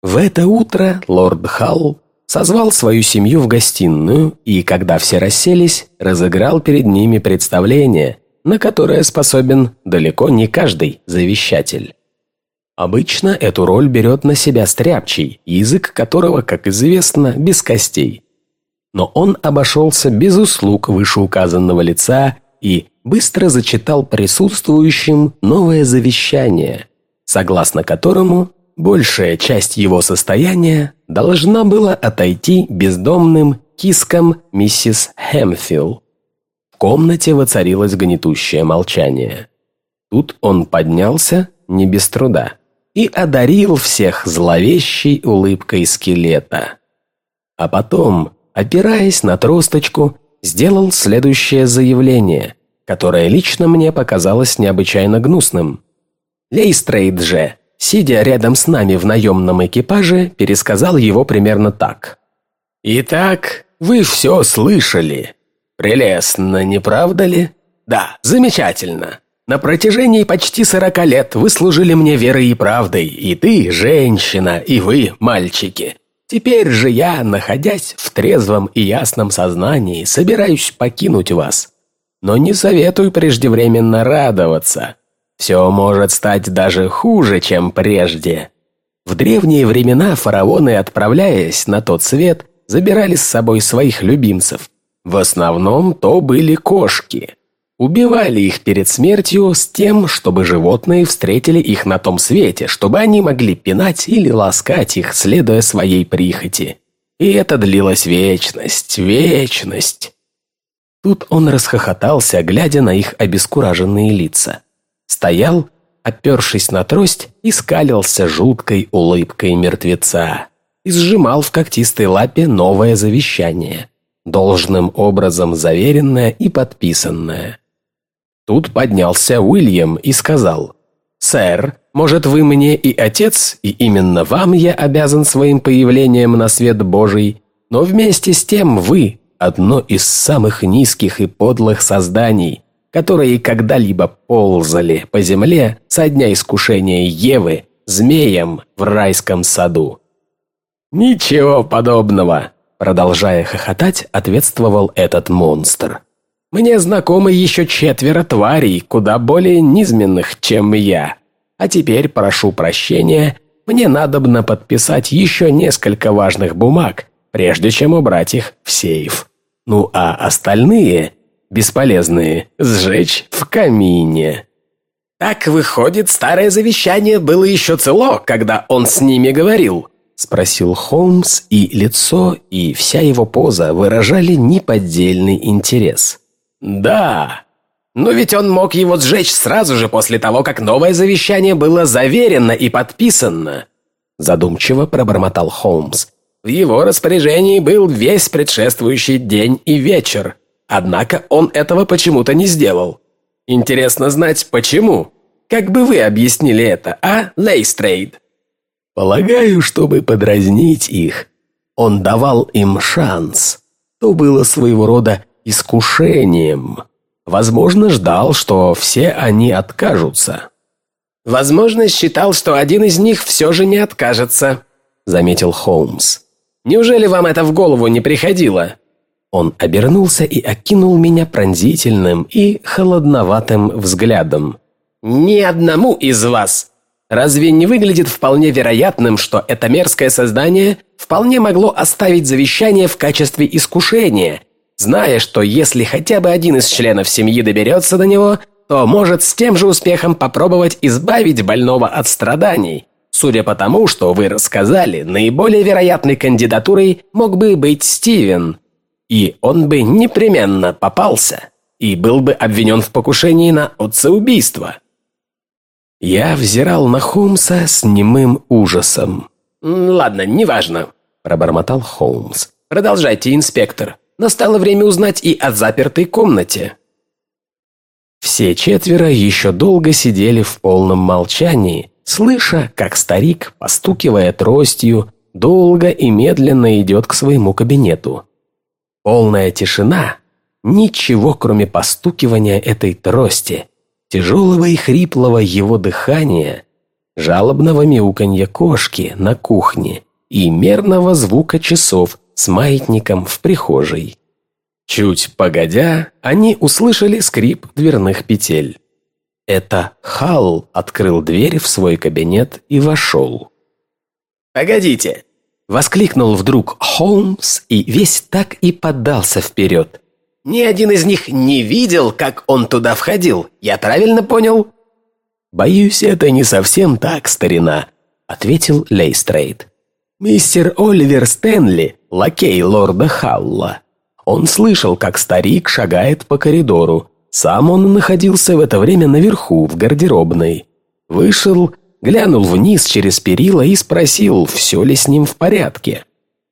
В это утро лорд Халл созвал свою семью в гостиную и, когда все расселись, разыграл перед ними представление, на которое способен далеко не каждый завещатель. Обычно эту роль берет на себя стряпчий, язык которого, как известно, без костей. Но он обошелся без услуг вышеуказанного лица и быстро зачитал присутствующим новое завещание, согласно которому большая часть его состояния должна была отойти бездомным кискам миссис Хэмфилл. В комнате воцарилось гнетущее молчание. Тут он поднялся не без труда и одарил всех зловещей улыбкой скелета. А потом, опираясь на тросточку, сделал следующее заявление, которое лично мне показалось необычайно гнусным. Лейстрейд же, сидя рядом с нами в наемном экипаже, пересказал его примерно так. «Итак, вы все слышали. Прелестно, не правда ли? Да, замечательно. На протяжении почти сорока лет вы служили мне верой и правдой, и ты, женщина, и вы, мальчики. Теперь же я, находясь в трезвом и ясном сознании, собираюсь покинуть вас. Но не советую преждевременно радоваться. Все может стать даже хуже, чем прежде. В древние времена фараоны, отправляясь на тот свет, забирали с собой своих любимцев. В основном то были кошки. Убивали их перед смертью с тем, чтобы животные встретили их на том свете, чтобы они могли пинать или ласкать их, следуя своей прихоти. И это длилось вечность, вечность. Тут он расхохотался, глядя на их обескураженные лица стоял, опершись на трость, и скалился жуткой улыбкой мертвеца. И сжимал в когтистой лапе новое завещание, должным образом заверенное и подписанное. Тут поднялся Уильям и сказал, «Сэр, может, вы мне и отец, и именно вам я обязан своим появлением на свет Божий, но вместе с тем вы – одно из самых низких и подлых созданий, которые когда-либо ползали по земле со дня искушения Евы змеем в райском саду. «Ничего подобного!» Продолжая хохотать, ответствовал этот монстр. «Мне знакомы еще четверо тварей, куда более низменных, чем я. А теперь, прошу прощения, мне надобно подписать еще несколько важных бумаг, прежде чем убрать их в сейф. Ну а остальные бесполезные, сжечь в камине. «Так, выходит, старое завещание было еще цело, когда он с ними говорил?» Спросил Холмс, и лицо, и вся его поза выражали неподдельный интерес. «Да, но ведь он мог его сжечь сразу же после того, как новое завещание было заверено и подписано», задумчиво пробормотал Холмс. «В его распоряжении был весь предшествующий день и вечер. Однако он этого почему-то не сделал. Интересно знать, почему. Как бы вы объяснили это, а, Лейстрейд? Полагаю, чтобы подразнить их, он давал им шанс. То было своего рода искушением. Возможно, ждал, что все они откажутся. «Возможно, считал, что один из них все же не откажется», — заметил Холмс. «Неужели вам это в голову не приходило?» Он обернулся и окинул меня пронзительным и холодноватым взглядом. «Ни одному из вас! Разве не выглядит вполне вероятным, что это мерзкое создание вполне могло оставить завещание в качестве искушения, зная, что если хотя бы один из членов семьи доберется до него, то может с тем же успехом попробовать избавить больного от страданий?» Судя по тому, что вы рассказали, наиболее вероятной кандидатурой мог бы быть Стивен, и он бы непременно попался и был бы обвинен в покушении на отцеубийство. Я взирал на Холмса с немым ужасом. «Ладно, неважно», – пробормотал Холмс. «Продолжайте, инспектор. Настало время узнать и о запертой комнате». Все четверо еще долго сидели в полном молчании, слыша, как старик, постукивая тростью, долго и медленно идет к своему кабинету. Полная тишина. Ничего, кроме постукивания этой трости, тяжелого и хриплого его дыхания, жалобного мяуканья кошки на кухне и мерного звука часов, с маятником в прихожей. Чуть погодя, они услышали скрип дверных петель. Это Халл открыл дверь в свой кабинет и вошел. «Погодите!» – воскликнул вдруг Холмс и весь так и подался вперед. «Ни один из них не видел, как он туда входил. Я правильно понял?» «Боюсь, это не совсем так, старина», – ответил Лейстрейд. «Мистер Оливер Стэнли, лакей лорда Халла. Он слышал, как старик шагает по коридору. Сам он находился в это время наверху, в гардеробной. Вышел, глянул вниз через перила и спросил, все ли с ним в порядке.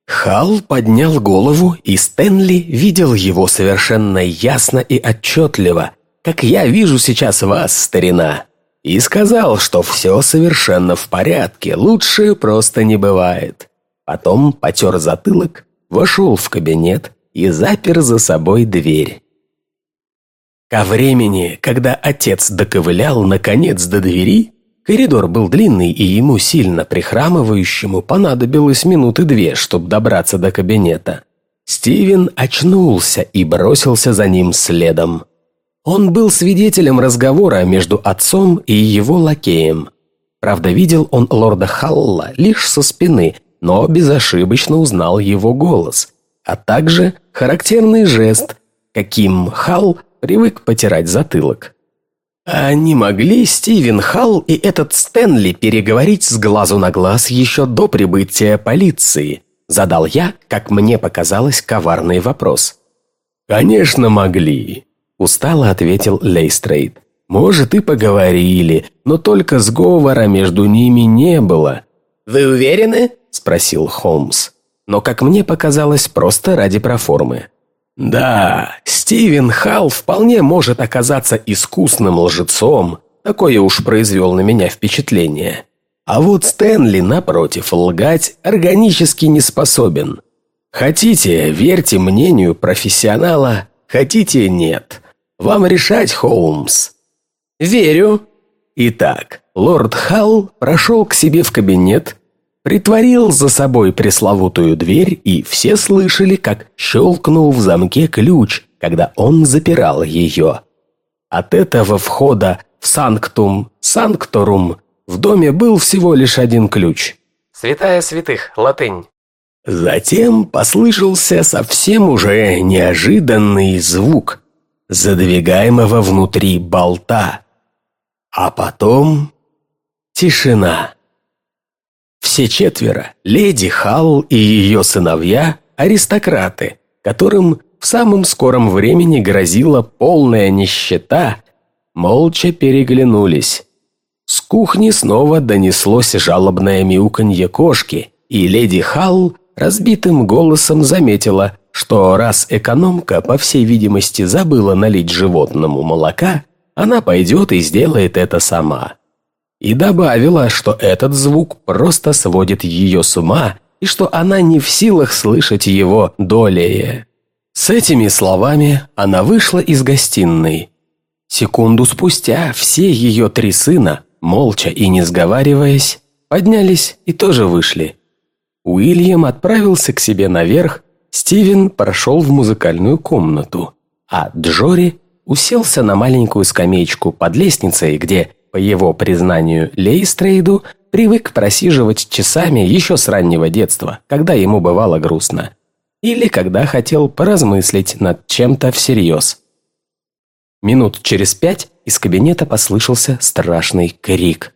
Хал поднял голову, и Стэнли видел его совершенно ясно и отчетливо, как я вижу сейчас вас, старина, и сказал, что все совершенно в порядке, лучше просто не бывает. Потом потер затылок, вошел в кабинет и запер за собой дверь. Ко времени, когда отец доковылял наконец до двери, коридор был длинный, и ему, сильно прихрамывающему, понадобилось минуты две, чтобы добраться до кабинета. Стивен очнулся и бросился за ним следом. Он был свидетелем разговора между отцом и его лакеем. Правда, видел он лорда Халла лишь со спины, но безошибочно узнал его голос – а также характерный жест, каким Халл привык потирать затылок. А не могли Стивен Халл и этот Стэнли переговорить с глазу на глаз еще до прибытия полиции? Задал я, как мне показалось, коварный вопрос. «Конечно могли», – устало ответил Лейстрейд. «Может, и поговорили, но только сговора между ними не было». «Вы уверены?» – спросил Холмс но, как мне показалось, просто ради проформы. Да, Стивен Халл вполне может оказаться искусным лжецом, такое уж произвел на меня впечатление. А вот Стэнли, напротив, лгать органически не способен. Хотите, верьте мнению профессионала, хотите, нет. Вам решать, Холмс. Верю. Итак, лорд Халл прошел к себе в кабинет, притворил за собой пресловутую дверь, и все слышали, как щелкнул в замке ключ, когда он запирал ее. От этого входа в санктум санкторум в доме был всего лишь один ключ. «Святая святых, латынь». Затем послышался совсем уже неожиданный звук задвигаемого внутри болта. А потом тишина. Все четверо, леди Халл и ее сыновья – аристократы, которым в самом скором времени грозила полная нищета, молча переглянулись. С кухни снова донеслось жалобное мяуканье кошки, и леди Халл разбитым голосом заметила, что раз экономка, по всей видимости, забыла налить животному молока, она пойдет и сделает это сама и добавила, что этот звук просто сводит ее с ума и что она не в силах слышать его долее. С этими словами она вышла из гостиной. Секунду спустя все ее три сына, молча и не сговариваясь, поднялись и тоже вышли. Уильям отправился к себе наверх, Стивен прошел в музыкальную комнату, а Джори уселся на маленькую скамеечку под лестницей, где по его признанию, Лейстрейду привык просиживать часами еще с раннего детства, когда ему бывало грустно. Или когда хотел поразмыслить над чем-то всерьез. Минут через пять из кабинета послышался страшный крик.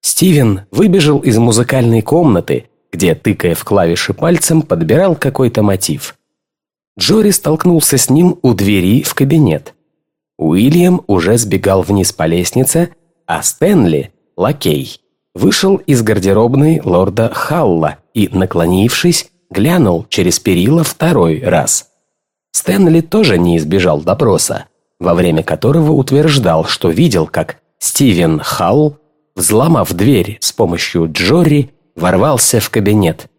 Стивен выбежал из музыкальной комнаты, где, тыкая в клавиши пальцем, подбирал какой-то мотив. Джори столкнулся с ним у двери в кабинет. Уильям уже сбегал вниз по лестнице, а Стэнли, лакей, вышел из гардеробной лорда Халла и, наклонившись, глянул через перила второй раз. Стэнли тоже не избежал допроса, во время которого утверждал, что видел, как Стивен Халл, взломав дверь с помощью Джорри, ворвался в кабинет.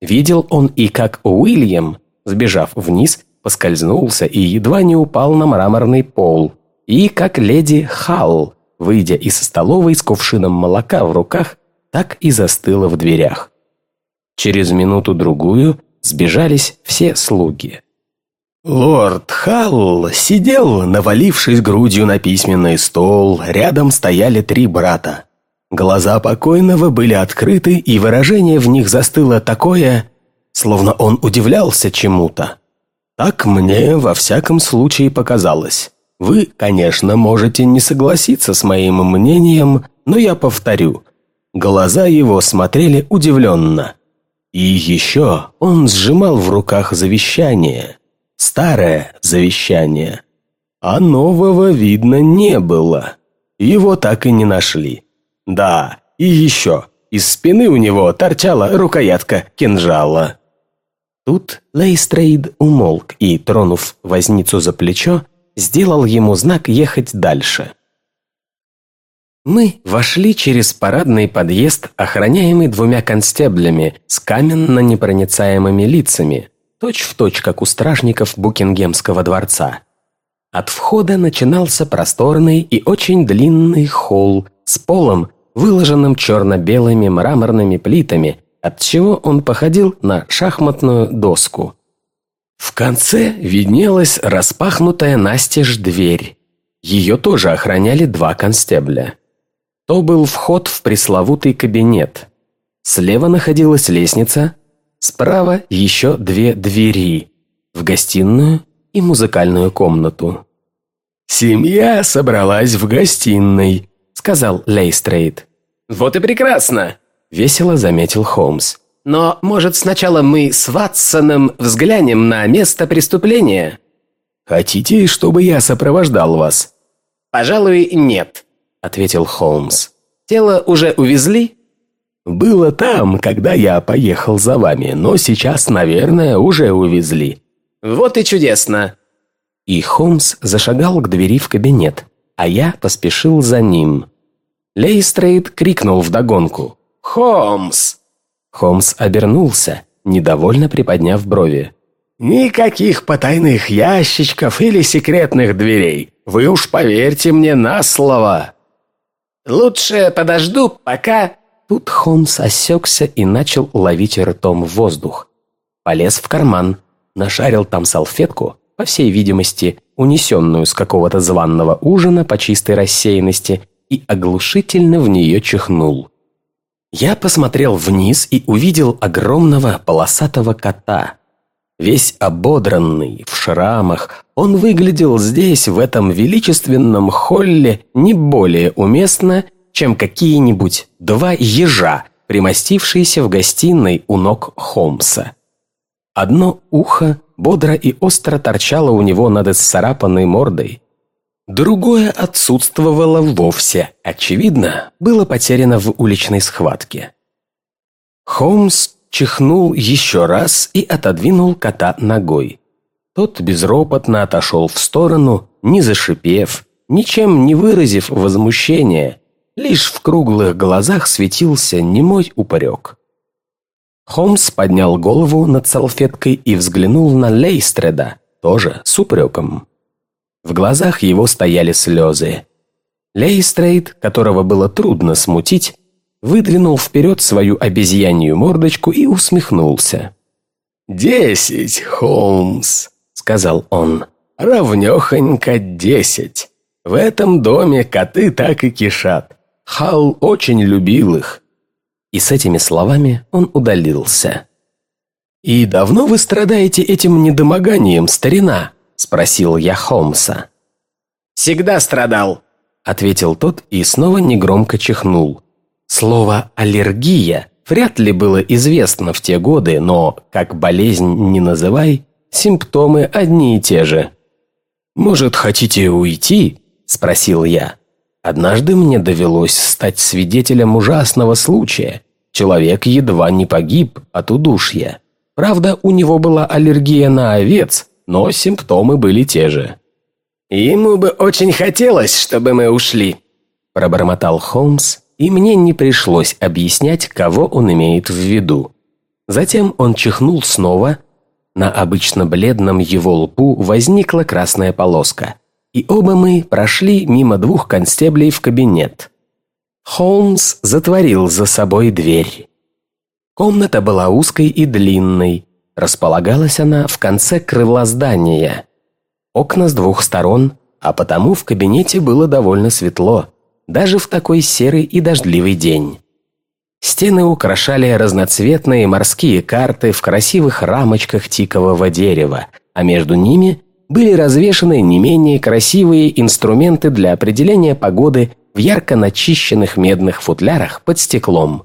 Видел он и как Уильям, сбежав вниз, поскользнулся и едва не упал на мраморный пол, и как леди Халл, выйдя из столовой с кувшином молока в руках, так и застыла в дверях. Через минуту-другую сбежались все слуги. Лорд Халл сидел, навалившись грудью на письменный стол, рядом стояли три брата. Глаза покойного были открыты, и выражение в них застыло такое, словно он удивлялся чему-то. Так мне во всяком случае показалось. Вы, конечно, можете не согласиться с моим мнением, но я повторю. Глаза его смотрели удивленно. И еще он сжимал в руках завещание. Старое завещание. А нового видно не было. Его так и не нашли. Да, и еще. Из спины у него торчала рукоятка кинжала. Тут Лейстрейд умолк и, тронув возницу за плечо, сделал ему знак ехать дальше. Мы вошли через парадный подъезд, охраняемый двумя констеблями с каменно-непроницаемыми лицами, точь-в-точь, точь, как у стражников Букингемского дворца. От входа начинался просторный и очень длинный холл с полом, выложенным черно-белыми мраморными плитами, отчего он походил на шахматную доску. В конце виднелась распахнутая настежь дверь. Ее тоже охраняли два констебля. То был вход в пресловутый кабинет. Слева находилась лестница, справа еще две двери – в гостиную и музыкальную комнату. «Семья собралась в гостиной», – сказал Лейстрейд. «Вот и прекрасно!» – весело заметил Холмс. Но, может, сначала мы с Ватсоном взглянем на место преступления?» «Хотите, чтобы я сопровождал вас?» «Пожалуй, нет», — ответил Холмс. «Тело уже увезли?» «Было там, когда я поехал за вами, но сейчас, наверное, уже увезли». «Вот и чудесно!» И Холмс зашагал к двери в кабинет, а я поспешил за ним. Лейстрейд крикнул вдогонку. «Холмс!» Холмс обернулся, недовольно приподняв брови. «Никаких потайных ящичков или секретных дверей. Вы уж поверьте мне на слово!» «Лучше подожду, пока...» Тут Холмс осекся и начал ловить ртом воздух. Полез в карман, нашарил там салфетку, по всей видимости, унесенную с какого-то званного ужина по чистой рассеянности, и оглушительно в нее чихнул. Я посмотрел вниз и увидел огромного полосатого кота. Весь ободранный, в шрамах, он выглядел здесь, в этом величественном холле, не более уместно, чем какие-нибудь два ежа, примостившиеся в гостиной у ног Холмса. Одно ухо бодро и остро торчало у него над исцарапанной мордой, Другое отсутствовало вовсе, очевидно, было потеряно в уличной схватке. Холмс чихнул еще раз и отодвинул кота ногой. Тот безропотно отошел в сторону, не зашипев, ничем не выразив возмущения, лишь в круглых глазах светился немой упрек. Холмс поднял голову над салфеткой и взглянул на Лейстрейда, тоже с упреком. В глазах его стояли слезы. Лейстрейд, которого было трудно смутить, выдвинул вперед свою обезьянью мордочку и усмехнулся. «Десять, Холмс», — сказал он, — «равнехонько десять. В этом доме коты так и кишат. Хал очень любил их». И с этими словами он удалился. «И давно вы страдаете этим недомоганием, старина?» Спросил я Холмса. «Всегда страдал», — ответил тот и снова негромко чихнул. Слово «аллергия» вряд ли было известно в те годы, но, как болезнь не называй, симптомы одни и те же. «Может, хотите уйти?» – спросил я. Однажды мне довелось стать свидетелем ужасного случая. Человек едва не погиб от удушья. Правда, у него была аллергия на овец, но симптомы были те же. «Ему бы очень хотелось, чтобы мы ушли», – пробормотал Холмс, и мне не пришлось объяснять, кого он имеет в виду. Затем он чихнул снова, на обычно бледном его лбу возникла красная полоска, и оба мы прошли мимо двух констеблей в кабинет. Холмс затворил за собой дверь. Комната была узкой и длинной, Располагалась она в конце крыла здания. Окна с двух сторон, а потому в кабинете было довольно светло, даже в такой серый и дождливый день. Стены украшали разноцветные морские карты в красивых рамочках тикового дерева, а между ними были развешаны не менее красивые инструменты для определения погоды в ярко начищенных медных футлярах под стеклом.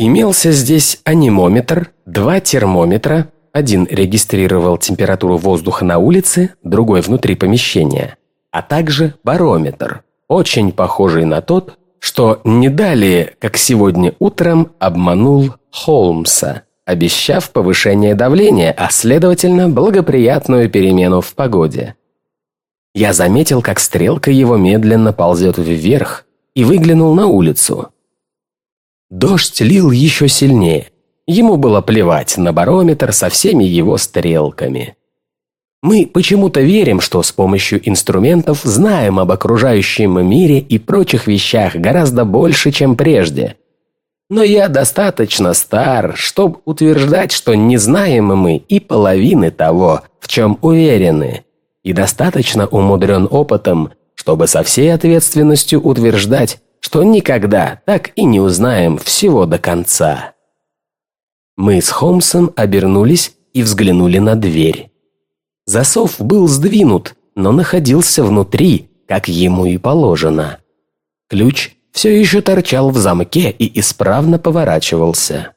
Имелся здесь анимометр, два термометра, один регистрировал температуру воздуха на улице, другой внутри помещения, а также барометр, очень похожий на тот, что не далее, как сегодня утром, обманул Холмса, обещав повышение давления, а следовательно благоприятную перемену в погоде. Я заметил, как стрелка его медленно ползет вверх и выглянул на улицу. Дождь лил еще сильнее. Ему было плевать на барометр со всеми его стрелками. Мы почему-то верим, что с помощью инструментов знаем об окружающем мире и прочих вещах гораздо больше, чем прежде. Но я достаточно стар, чтобы утверждать, что не знаем мы и половины того, в чем уверены, и достаточно умудрен опытом, чтобы со всей ответственностью утверждать, что никогда так и не узнаем всего до конца. Мы с Холмсом обернулись и взглянули на дверь. Засов был сдвинут, но находился внутри, как ему и положено. Ключ все еще торчал в замке и исправно поворачивался.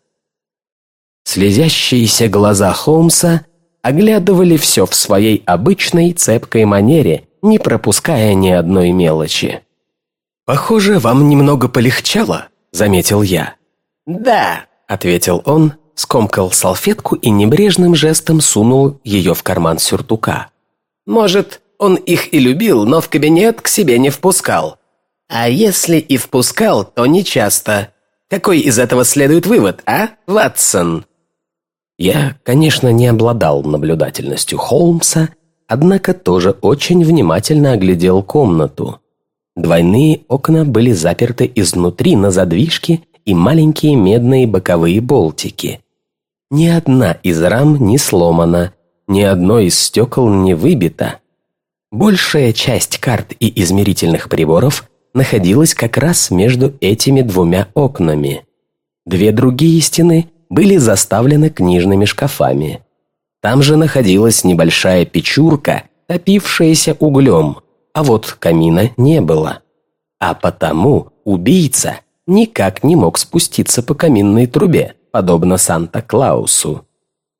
Слезящиеся глаза Холмса оглядывали все в своей обычной цепкой манере, не пропуская ни одной мелочи. «Похоже, вам немного полегчало», — заметил я. «Да», — ответил он, скомкал салфетку и небрежным жестом сунул ее в карман сюртука. «Может, он их и любил, но в кабинет к себе не впускал. А если и впускал, то не часто. Какой из этого следует вывод, а, Ватсон?» Я, конечно, не обладал наблюдательностью Холмса, однако тоже очень внимательно оглядел комнату. Двойные окна были заперты изнутри на задвижки и маленькие медные боковые болтики. Ни одна из рам не сломана, ни одно из стекол не выбито. Большая часть карт и измерительных приборов находилась как раз между этими двумя окнами. Две другие стены были заставлены книжными шкафами. Там же находилась небольшая печурка, топившаяся углем – а вот камина не было. А потому убийца никак не мог спуститься по каминной трубе, подобно Санта-Клаусу.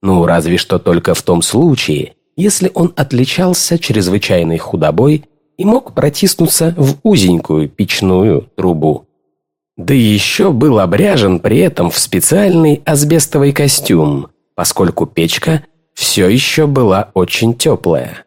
Ну, разве что только в том случае, если он отличался чрезвычайной худобой и мог протиснуться в узенькую печную трубу. Да еще был обряжен при этом в специальный асбестовый костюм, поскольку печка все еще была очень теплая.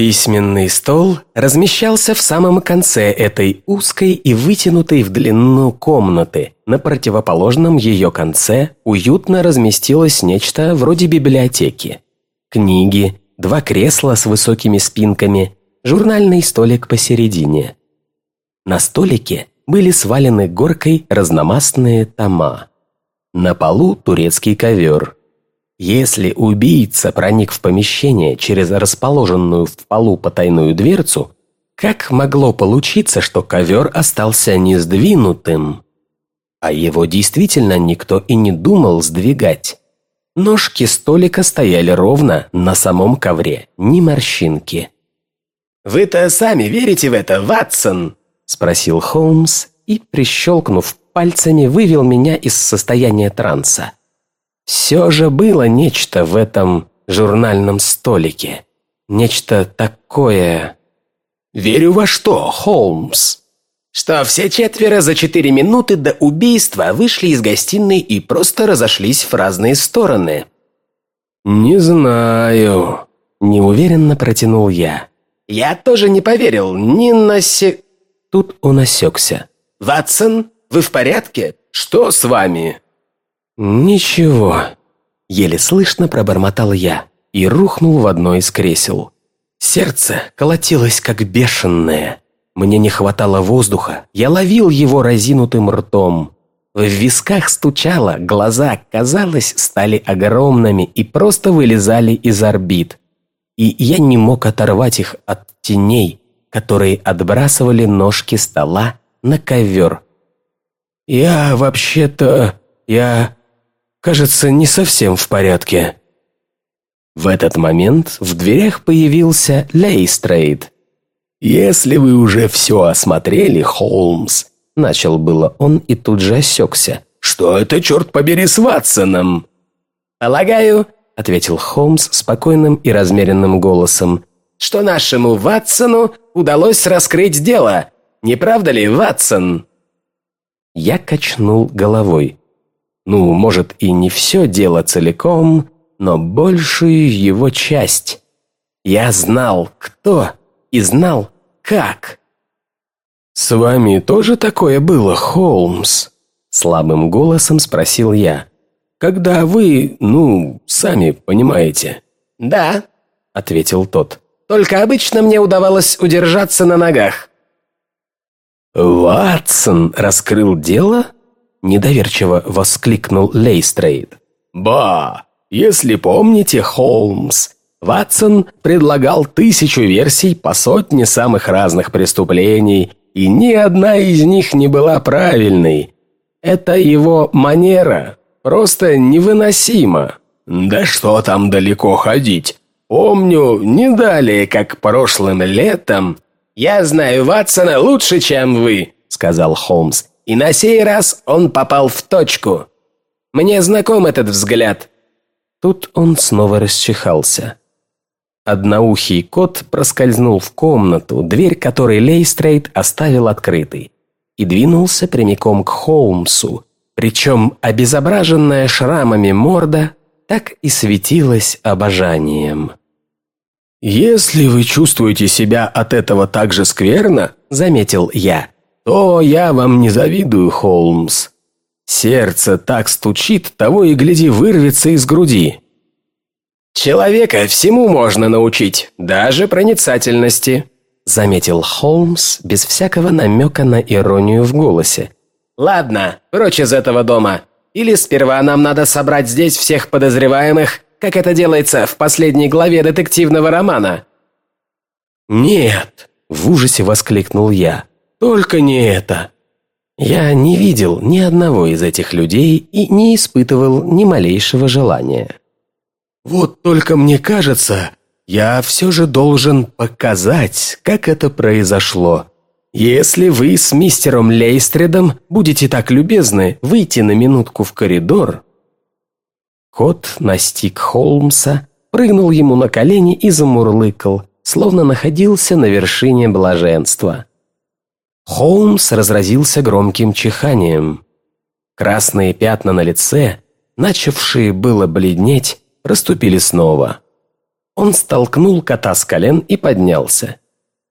Письменный стол размещался в самом конце этой узкой и вытянутой в длину комнаты. На противоположном ее конце уютно разместилось нечто вроде библиотеки. Книги, два кресла с высокими спинками, журнальный столик посередине. На столике были свалены горкой разномастные тома. На полу турецкий ковер – если убийца проник в помещение через расположенную в полу потайную дверцу, как могло получиться, что ковер остался не сдвинутым? А его действительно никто и не думал сдвигать. Ножки столика стояли ровно на самом ковре, ни морщинки. «Вы-то сами верите в это, Ватсон?» – спросил Холмс и, прищелкнув пальцами, вывел меня из состояния транса. Все же было нечто в этом журнальном столике. Нечто такое... «Верю во что, Холмс?» «Что все четверо за четыре минуты до убийства вышли из гостиной и просто разошлись в разные стороны». «Не знаю», – неуверенно протянул я. «Я тоже не поверил, ни на се...» Тут он осекся. «Ватсон, вы в порядке? Что с вами?» «Ничего», – еле слышно пробормотал я и рухнул в одно из кресел. Сердце колотилось как бешеное. Мне не хватало воздуха, я ловил его разинутым ртом. В висках стучало, глаза, казалось, стали огромными и просто вылезали из орбит. И я не мог оторвать их от теней, которые отбрасывали ножки стола на ковер. «Я вообще-то... я... кажется, не совсем в порядке». В этот момент в дверях появился Лейстрейд. «Если вы уже все осмотрели, Холмс, Начал было он и тут же осекся. «Что это, черт побери, с Ватсоном?» «Полагаю», — ответил Холмс спокойным и размеренным голосом, «что нашему Ватсону удалось раскрыть дело. Не правда ли, Ватсон?» Я качнул головой. Ну, может, и не все дело целиком, но большую его часть. Я знал, кто, и знал, как. «С вами тоже такое было, Холмс?» Слабым голосом спросил я. «Когда вы, ну, сами понимаете». «Да», — ответил тот. «Только обычно мне удавалось удержаться на ногах». «Ватсон раскрыл дело?» Недоверчиво воскликнул Лейстрейд. «Ба, если помните, Холмс, Ватсон предлагал тысячу версий по сотне самых разных преступлений и ни одна из них не была правильной. Это его манера просто невыносима. Да что там далеко ходить. Помню, не далее, как прошлым летом. «Я знаю Ватсона лучше, чем вы», — сказал Холмс. «И на сей раз он попал в точку. Мне знаком этот взгляд». Тут он снова расчихался. Одноухий кот проскользнул в комнату, дверь которой Лейстрейд оставил открытой, и двинулся прямиком к Холмсу, причем обезображенная шрамами морда так и светилась обожанием. «Если вы чувствуете себя от этого так же скверно, — заметил я, — то я вам не завидую, Холмс. Сердце так стучит, того и гляди вырвется из груди. «Человека всему можно научить, даже проницательности», заметил Холмс без всякого намека на иронию в голосе. «Ладно, прочь из этого дома. Или сперва нам надо собрать здесь всех подозреваемых, как это делается в последней главе детективного романа». «Нет!» – в ужасе воскликнул я. «Только не это!» Я не видел ни одного из этих людей и не испытывал ни малейшего желания. Вот только мне кажется, я все же должен показать, как это произошло. Если вы с мистером Лейстредом будете так любезны выйти на минутку в коридор...» Кот настиг Холмса, прыгнул ему на колени и замурлыкал, словно находился на вершине блаженства. Холмс разразился громким чиханием. Красные пятна на лице, начавшие было бледнеть, проступили снова. Он столкнул кота с колен и поднялся.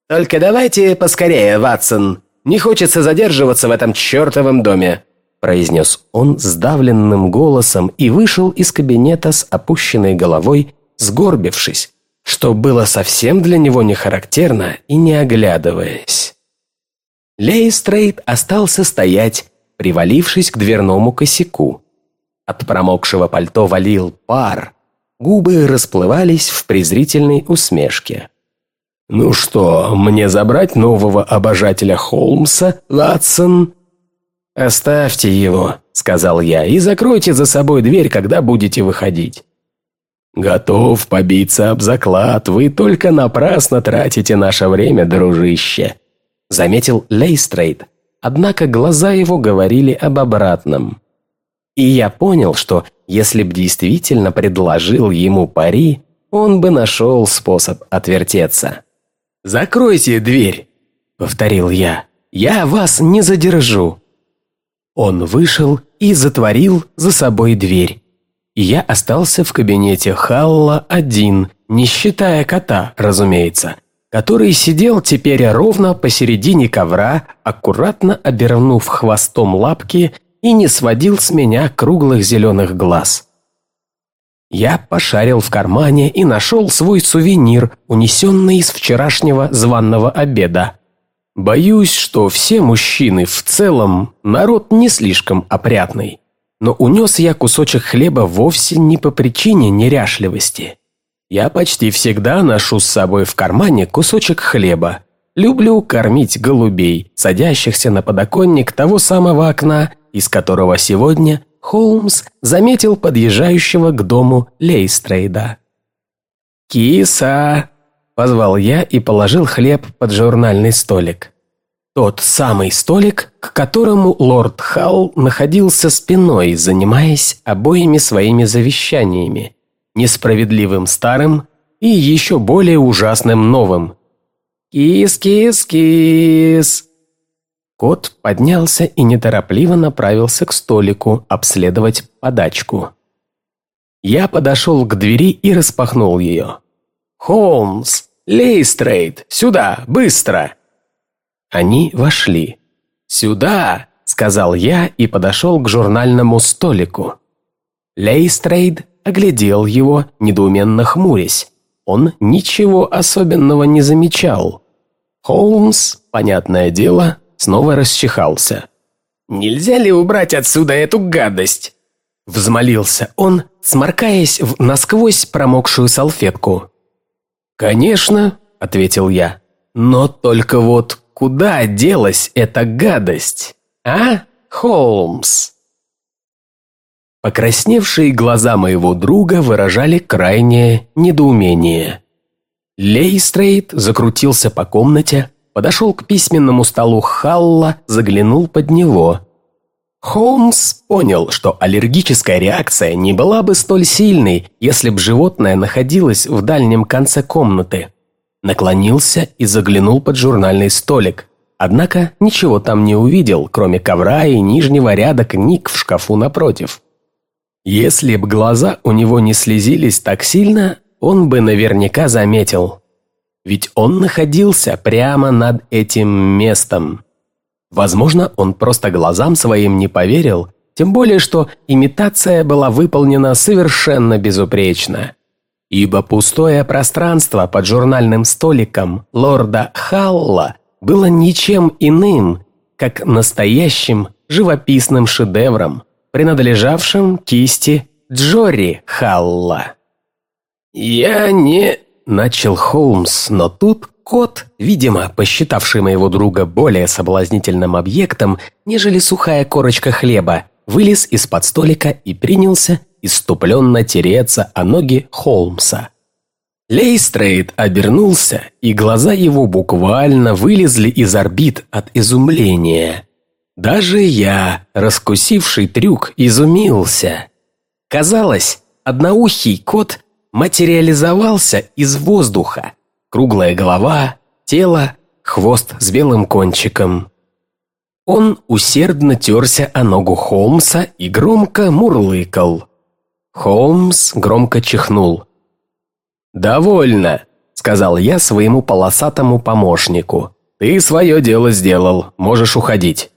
«Только давайте поскорее, Ватсон. Не хочется задерживаться в этом чертовом доме», произнес он сдавленным голосом и вышел из кабинета с опущенной головой, сгорбившись, что было совсем для него не характерно и не оглядываясь. Лейстрейд остался стоять, привалившись к дверному косяку. От промокшего пальто валил пар, Губы расплывались в презрительной усмешке. «Ну что, мне забрать нового обожателя Холмса, Ватсон?» «Оставьте его», — сказал я, — «и закройте за собой дверь, когда будете выходить». «Готов побиться об заклад, вы только напрасно тратите наше время, дружище», — заметил Лейстрейд, однако глаза его говорили об обратном. И я понял, что если б действительно предложил ему пари, он бы нашел способ отвертеться. «Закройте дверь!» — повторил я. «Я вас не задержу!» Он вышел и затворил за собой дверь. И я остался в кабинете Халла один, не считая кота, разумеется, который сидел теперь ровно посередине ковра, аккуратно обернув хвостом лапки и не сводил с меня круглых зеленых глаз. Я пошарил в кармане и нашел свой сувенир, унесенный из вчерашнего званного обеда. Боюсь, что все мужчины в целом народ не слишком опрятный. Но унес я кусочек хлеба вовсе не по причине неряшливости. Я почти всегда ношу с собой в кармане кусочек хлеба. Люблю кормить голубей, садящихся на подоконник того самого окна, из которого сегодня Холмс заметил подъезжающего к дому Лейстрейда. «Киса!» – позвал я и положил хлеб под журнальный столик. Тот самый столик, к которому лорд Халл находился спиной, занимаясь обоими своими завещаниями, несправедливым старым и еще более ужасным новым. «Кис-кис-кис!» Кот поднялся и неторопливо направился к столику обследовать подачку. Я подошел к двери и распахнул ее. «Холмс! Лейстрейд! Сюда! Быстро!» Они вошли. «Сюда!» – сказал я и подошел к журнальному столику. Лейстрейд оглядел его, недоуменно хмурясь. Он ничего особенного не замечал. Холмс, понятное дело, снова расчихался. «Нельзя ли убрать отсюда эту гадость?» Взмолился он, сморкаясь в насквозь промокшую салфетку. «Конечно», — ответил я, — «но только вот куда делась эта гадость, а, Холмс?» Покрасневшие глаза моего друга выражали крайнее недоумение. Лейстрейд закрутился по комнате, подошел к письменному столу Халла, заглянул под него. Холмс понял, что аллергическая реакция не была бы столь сильной, если бы животное находилось в дальнем конце комнаты. Наклонился и заглянул под журнальный столик. Однако ничего там не увидел, кроме ковра и нижнего ряда книг в шкафу напротив. Если б глаза у него не слезились так сильно, он бы наверняка заметил. Ведь он находился прямо над этим местом. Возможно, он просто глазам своим не поверил, тем более, что имитация была выполнена совершенно безупречно. Ибо пустое пространство под журнальным столиком лорда Халла было ничем иным, как настоящим живописным шедевром, принадлежавшим кисти Джори Халла. «Я не...» – начал Холмс, но тут Кот, видимо, посчитавший моего друга более соблазнительным объектом, нежели сухая корочка хлеба, вылез из-под столика и принялся иступленно тереться о ноги Холмса. Лейстрейд обернулся, и глаза его буквально вылезли из орбит от изумления. Даже я, раскусивший трюк, изумился. Казалось, одноухий кот материализовался из воздуха, Круглая голова, тело, хвост с белым кончиком. Он усердно терся о ногу Холмса и громко мурлыкал. Холмс громко чихнул. «Довольно», — сказал я своему полосатому помощнику. «Ты свое дело сделал, можешь уходить».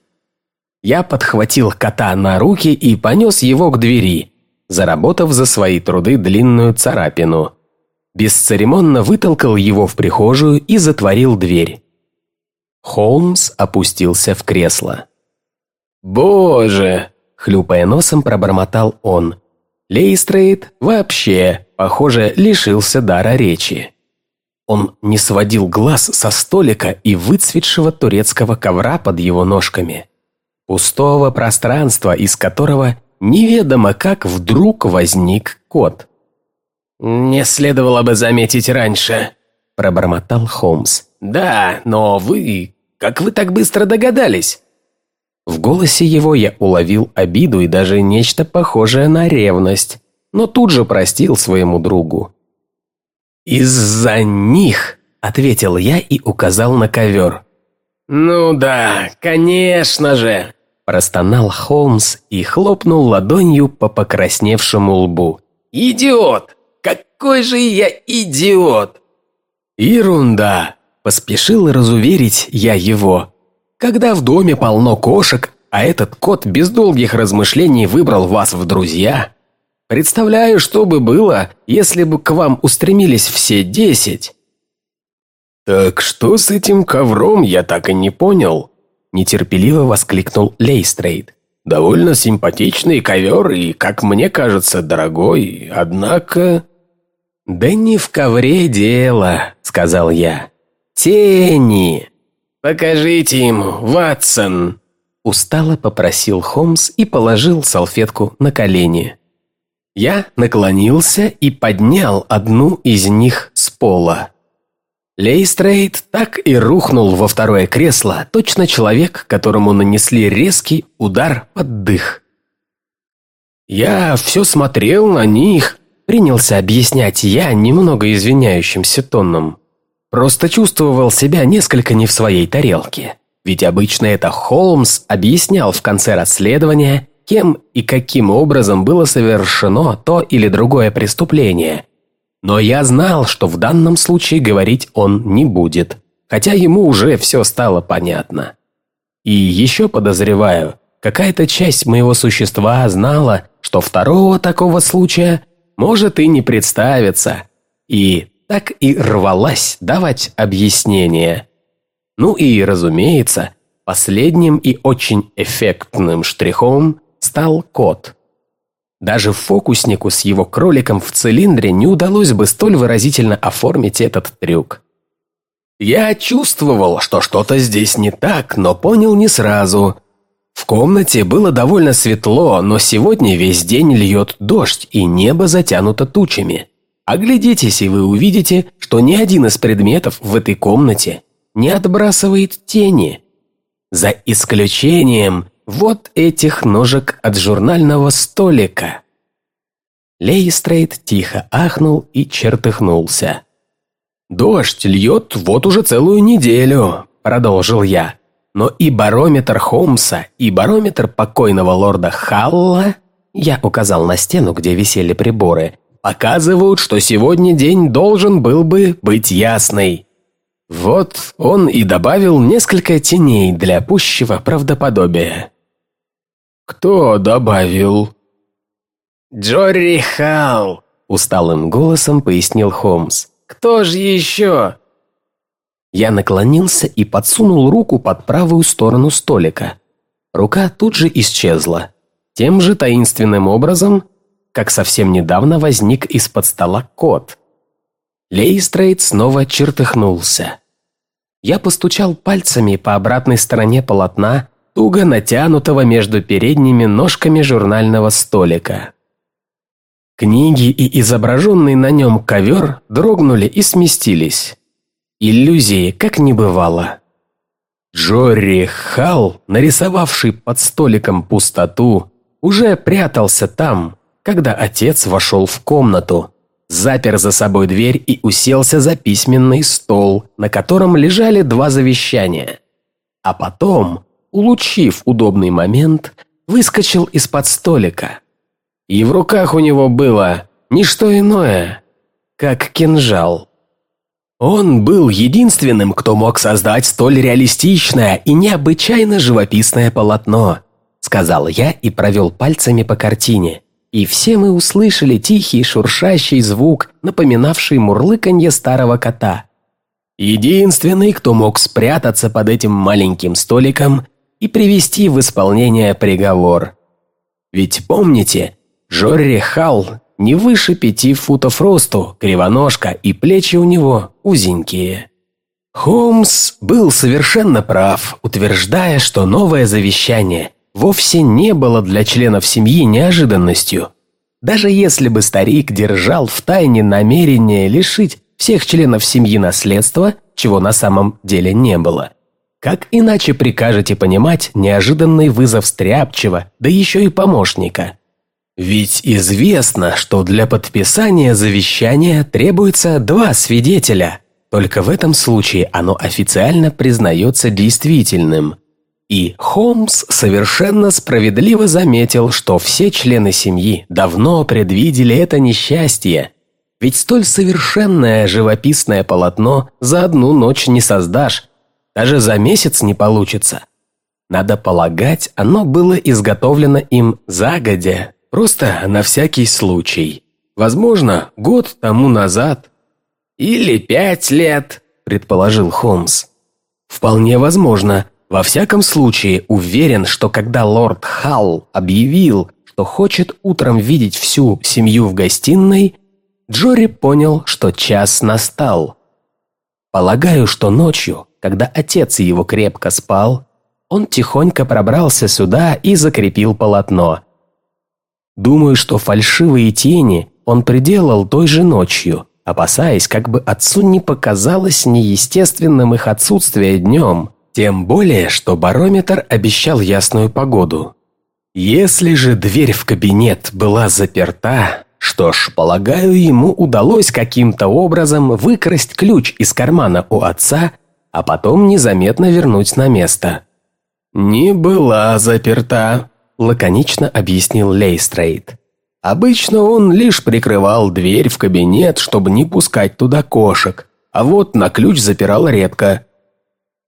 Я подхватил кота на руки и понес его к двери, заработав за свои труды длинную царапину бесцеремонно вытолкал его в прихожую и затворил дверь. Холмс опустился в кресло. «Боже!» – хлюпая носом, пробормотал он. Лейстрейд вообще, похоже, лишился дара речи. Он не сводил глаз со столика и выцветшего турецкого ковра под его ножками. Пустого пространства, из которого неведомо как вдруг возник кот – «Мне следовало бы заметить раньше», – пробормотал Холмс. «Да, но вы... Как вы так быстро догадались?» В голосе его я уловил обиду и даже нечто похожее на ревность, но тут же простил своему другу. «Из-за них», – ответил я и указал на ковер. «Ну да, конечно же», – простонал Холмс и хлопнул ладонью по покрасневшему лбу. «Идиот! Какой же я идиот!» «Ерунда!» – поспешил разуверить я его. «Когда в доме полно кошек, а этот кот без долгих размышлений выбрал вас в друзья, представляю, что бы было, если бы к вам устремились все десять». «Так что с этим ковром, я так и не понял?» Нетерпеливо воскликнул Лейстрейд. «Довольно симпатичный ковер и, как мне кажется, дорогой, однако...» «Да не в ковре дело», — сказал я. «Тени!» «Покажите ему, Ватсон!» Устало попросил Холмс и положил салфетку на колени. Я наклонился и поднял одну из них с пола. Лейстрейд так и рухнул во второе кресло, точно человек, которому нанесли резкий удар под дых. «Я все смотрел на них», — принялся объяснять я немного извиняющимся тоном. Просто чувствовал себя несколько не в своей тарелке. Ведь обычно это Холмс объяснял в конце расследования, кем и каким образом было совершено то или другое преступление. Но я знал, что в данном случае говорить он не будет, хотя ему уже все стало понятно. И еще подозреваю, какая-то часть моего существа знала, что второго такого случая может и не представиться, и так и рвалась давать объяснение. Ну и, разумеется, последним и очень эффектным штрихом стал кот. Даже фокуснику с его кроликом в цилиндре не удалось бы столь выразительно оформить этот трюк. Я чувствовал, что что-то здесь не так, но понял не сразу. В комнате было довольно светло, но сегодня весь день льет дождь, и небо затянуто тучами. Оглядитесь, и вы увидите, что ни один из предметов в этой комнате не отбрасывает тени. За исключением вот этих ножек от журнального столика. Лейстрейд тихо ахнул и чертыхнулся. «Дождь льет вот уже целую неделю», — продолжил я. «Но и барометр Холмса, и барометр покойного лорда Халла...» Я указал на стену, где висели приборы. «Показывают, что сегодня день должен был бы быть ясный. Вот он и добавил несколько теней для пущего правдоподобия. «Кто добавил?» «Джорри Халл», — усталым голосом пояснил Холмс. «Кто же еще?» Я наклонился и подсунул руку под правую сторону столика. Рука тут же исчезла. Тем же таинственным образом, как совсем недавно возник из-под стола кот. Лейстрейд снова чертыхнулся. Я постучал пальцами по обратной стороне полотна, туго натянутого между передними ножками журнального столика. Книги и изображенный на нем ковер дрогнули и сместились. Иллюзии как не бывало. Джорри Халл, нарисовавший под столиком пустоту, уже прятался там, когда отец вошел в комнату, запер за собой дверь и уселся за письменный стол, на котором лежали два завещания. А потом, улучив удобный момент, выскочил из-под столика. И в руках у него было не что иное, как кинжал. Он был единственным, кто мог создать столь реалистичное и необычайно живописное полотно, сказал я и провел пальцами по картине и все мы услышали тихий шуршащий звук, напоминавший мурлыканье старого кота. Единственный, кто мог спрятаться под этим маленьким столиком и привести в исполнение приговор. Ведь помните, Жорри Халл не выше пяти футов росту, кривоножка и плечи у него узенькие. Холмс был совершенно прав, утверждая, что новое завещание – вовсе не было для членов семьи неожиданностью. Даже если бы старик держал в тайне намерение лишить всех членов семьи наследства, чего на самом деле не было. Как иначе прикажете понимать неожиданный вызов стряпчего, да еще и помощника? Ведь известно, что для подписания завещания требуется два свидетеля. Только в этом случае оно официально признается действительным. И Холмс совершенно справедливо заметил, что все члены семьи давно предвидели это несчастье. Ведь столь совершенное живописное полотно за одну ночь не создашь, даже за месяц не получится. Надо полагать, оно было изготовлено им загодя, просто на всякий случай. Возможно, год тому назад. Или пять лет, предположил Холмс. «Вполне возможно. Во всяком случае, уверен, что когда лорд Халл объявил, что хочет утром видеть всю семью в гостиной, Джори понял, что час настал. Полагаю, что ночью, когда отец его крепко спал, он тихонько пробрался сюда и закрепил полотно. Думаю, что фальшивые тени он приделал той же ночью, опасаясь, как бы отцу не показалось неестественным их отсутствие днем, тем более, что барометр обещал ясную погоду. Если же дверь в кабинет была заперта, что ж, полагаю, ему удалось каким-то образом выкрасть ключ из кармана у отца, а потом незаметно вернуть на место. «Не была заперта», – лаконично объяснил Лейстрейд. «Обычно он лишь прикрывал дверь в кабинет, чтобы не пускать туда кошек, а вот на ключ запирал редко.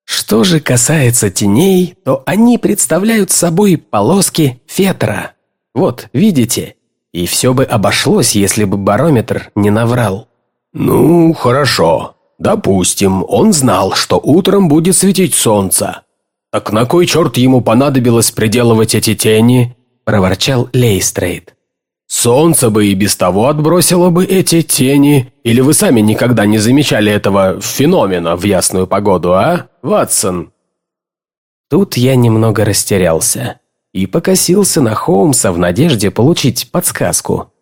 Что же касается теней, то они представляют собой полоски фетра. Вот, видите? И все бы обошлось, если бы барометр не наврал. Ну, хорошо. Допустим, он знал, что утром будет светить солнце. Так на кой черт ему понадобилось приделывать эти тени? Проворчал Лейстрейд. Солнце бы и без того отбросило бы эти тени. Или вы сами никогда не замечали этого феномена в ясную погоду, а, Ватсон?» Тут я немного растерялся и покосился на Холмса в надежде получить подсказку.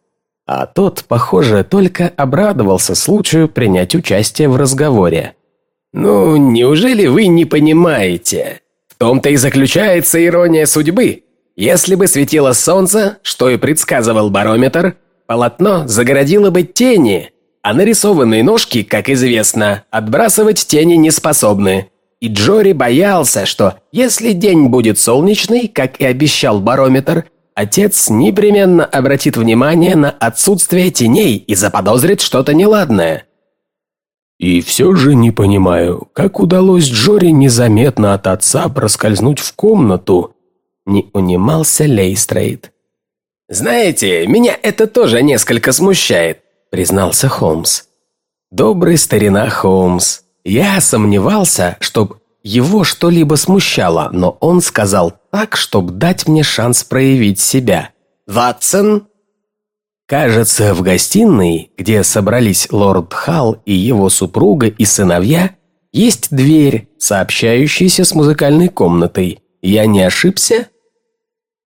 А тот, похоже, только обрадовался случаю принять участие в разговоре. «Ну, неужели вы не понимаете? В том-то и заключается ирония судьбы. Если бы светило солнце, что и предсказывал барометр, полотно загородило бы тени, а нарисованные ножки, как известно, отбрасывать тени не способны. И Джори боялся, что если день будет солнечный, как и обещал барометр, отец непременно обратит внимание на отсутствие теней и заподозрит что-то неладное. И все же не понимаю, как удалось Джори незаметно от отца проскользнуть в комнату не унимался Лейстрейд. «Знаете, меня это тоже несколько смущает», – признался Холмс. «Добрый старина Холмс. Я сомневался, чтоб его что-либо смущало, но он сказал так, чтобы дать мне шанс проявить себя. «Ватсон?» Кажется, в гостиной, где собрались лорд Халл и его супруга и сыновья, есть дверь, сообщающаяся с музыкальной комнатой. Я не ошибся?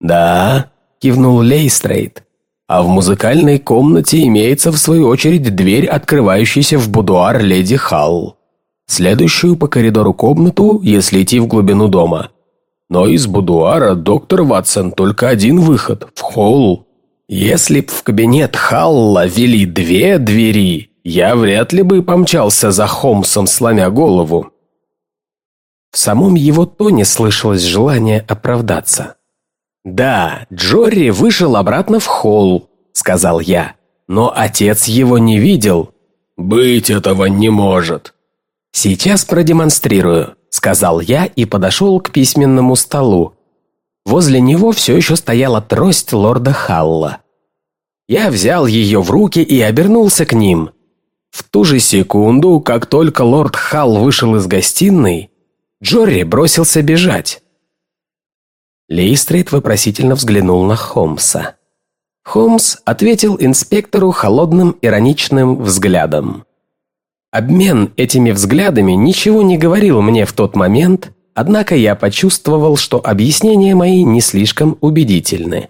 «Да», – кивнул Лейстрейд. «А в музыкальной комнате имеется, в свою очередь, дверь, открывающаяся в будуар леди Халл. Следующую по коридору комнату, если идти в глубину дома. Но из будуара, доктор Ватсон, только один выход – в холл. Если б в кабинет Халла вели две двери, я вряд ли бы помчался за Холмсом, сломя голову». В самом его тоне слышалось желание оправдаться. «Да, Джорри вышел обратно в холл», — сказал я. «Но отец его не видел». «Быть этого не может». «Сейчас продемонстрирую», — сказал я и подошел к письменному столу. Возле него все еще стояла трость лорда Халла. Я взял ее в руки и обернулся к ним. В ту же секунду, как только лорд Халл вышел из гостиной, Джори бросился бежать. Лейстрейд вопросительно взглянул на Холмса. Холмс ответил инспектору холодным ироничным взглядом. Обмен этими взглядами ничего не говорил мне в тот момент, однако я почувствовал, что объяснения мои не слишком убедительны.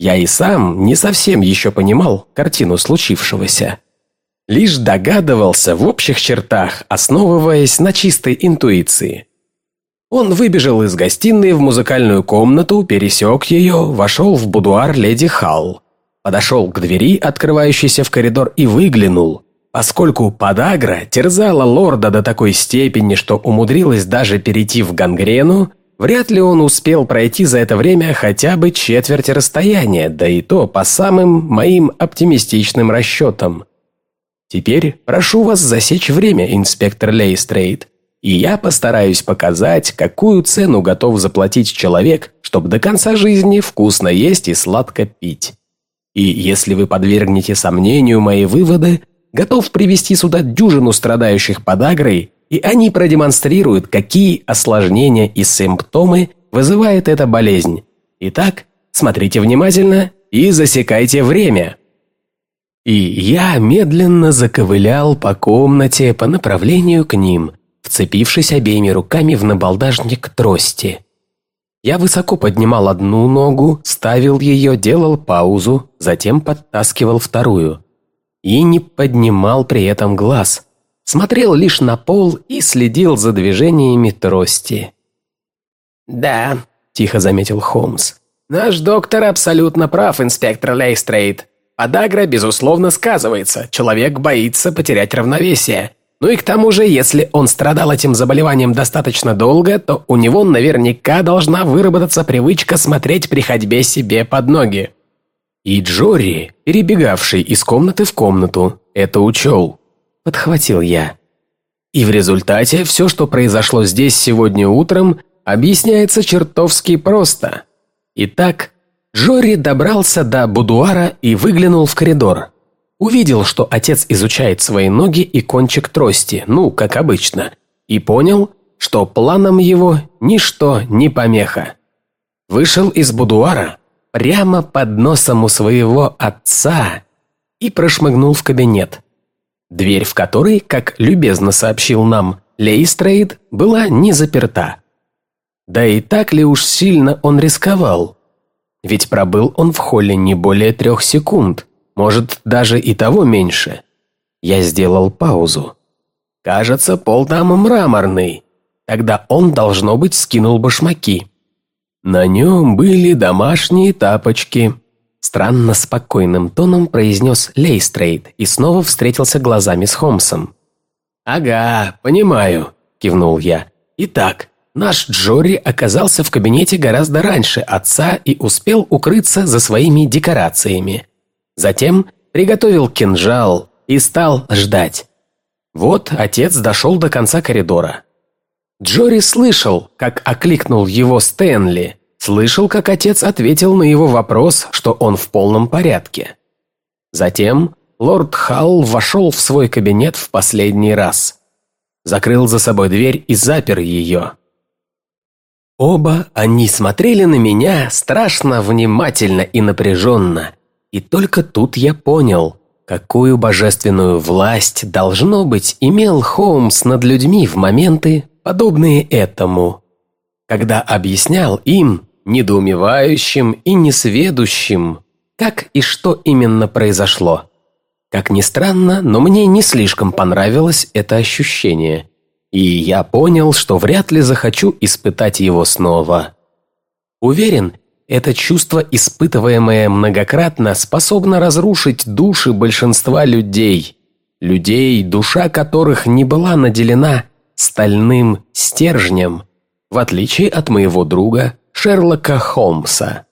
Я и сам не совсем еще понимал картину случившегося. Лишь догадывался в общих чертах, основываясь на чистой интуиции. Он выбежал из гостиной в музыкальную комнату, пересек ее, вошел в будуар леди Халл. Подошел к двери, открывающейся в коридор, и выглянул. Поскольку подагра терзала лорда до такой степени, что умудрилась даже перейти в гангрену, вряд ли он успел пройти за это время хотя бы четверть расстояния, да и то по самым моим оптимистичным расчетам. Теперь прошу вас засечь время, инспектор Лейстрейд. И я постараюсь показать, какую цену готов заплатить человек, чтобы до конца жизни вкусно есть и сладко пить. И если вы подвергнете сомнению мои выводы, готов привести сюда дюжину страдающих подагрой, и они продемонстрируют, какие осложнения и симптомы вызывает эта болезнь. Итак, смотрите внимательно и засекайте время. И я медленно заковылял по комнате по направлению к ним, вцепившись обеими руками в набалдажник трости. Я высоко поднимал одну ногу, ставил ее, делал паузу, затем подтаскивал вторую. И не поднимал при этом глаз. Смотрел лишь на пол и следил за движениями трости. «Да», – тихо заметил Холмс. «Наш доктор абсолютно прав, инспектор Лейстрейд. Подагра, безусловно, сказывается. Человек боится потерять равновесие. Ну и к тому же, если он страдал этим заболеванием достаточно долго, то у него наверняка должна выработаться привычка смотреть при ходьбе себе под ноги. И Джори, перебегавший из комнаты в комнату, это учел. Подхватил я. И в результате все, что произошло здесь сегодня утром, объясняется чертовски просто. Итак, Джори добрался до будуара и выглянул в коридор. Увидел, что отец изучает свои ноги и кончик трости, ну, как обычно, и понял, что планом его ничто не помеха. Вышел из будуара прямо под носом у своего отца и прошмыгнул в кабинет. Дверь в который, как любезно сообщил нам Лейстрейд, была не заперта. Да и так ли уж сильно он рисковал? Ведь пробыл он в холле не более трех секунд. Может, даже и того меньше. Я сделал паузу. Кажется, пол там мраморный. Тогда он, должно быть, скинул башмаки. На нем были домашние тапочки. Странно спокойным тоном произнес Лейстрейд и снова встретился глазами с Холмсом. «Ага, понимаю», – кивнул я. «Итак, наш Джори оказался в кабинете гораздо раньше отца и успел укрыться за своими декорациями. Затем приготовил кинжал и стал ждать. Вот отец дошел до конца коридора. Джори слышал, как окликнул его Стэнли, слышал, как отец ответил на его вопрос, что он в полном порядке. Затем лорд Халл вошел в свой кабинет в последний раз. Закрыл за собой дверь и запер ее. Оба они смотрели на меня страшно внимательно и напряженно, и только тут я понял, какую божественную власть, должно быть, имел Холмс над людьми в моменты, подобные этому. Когда объяснял им, недоумевающим и несведущим, как и что именно произошло. Как ни странно, но мне не слишком понравилось это ощущение, и я понял, что вряд ли захочу испытать его снова. Уверен, это чувство, испытываемое многократно, способно разрушить души большинства людей. Людей, душа которых не была наделена стальным стержнем, в отличие от моего друга Шерлока Холмса.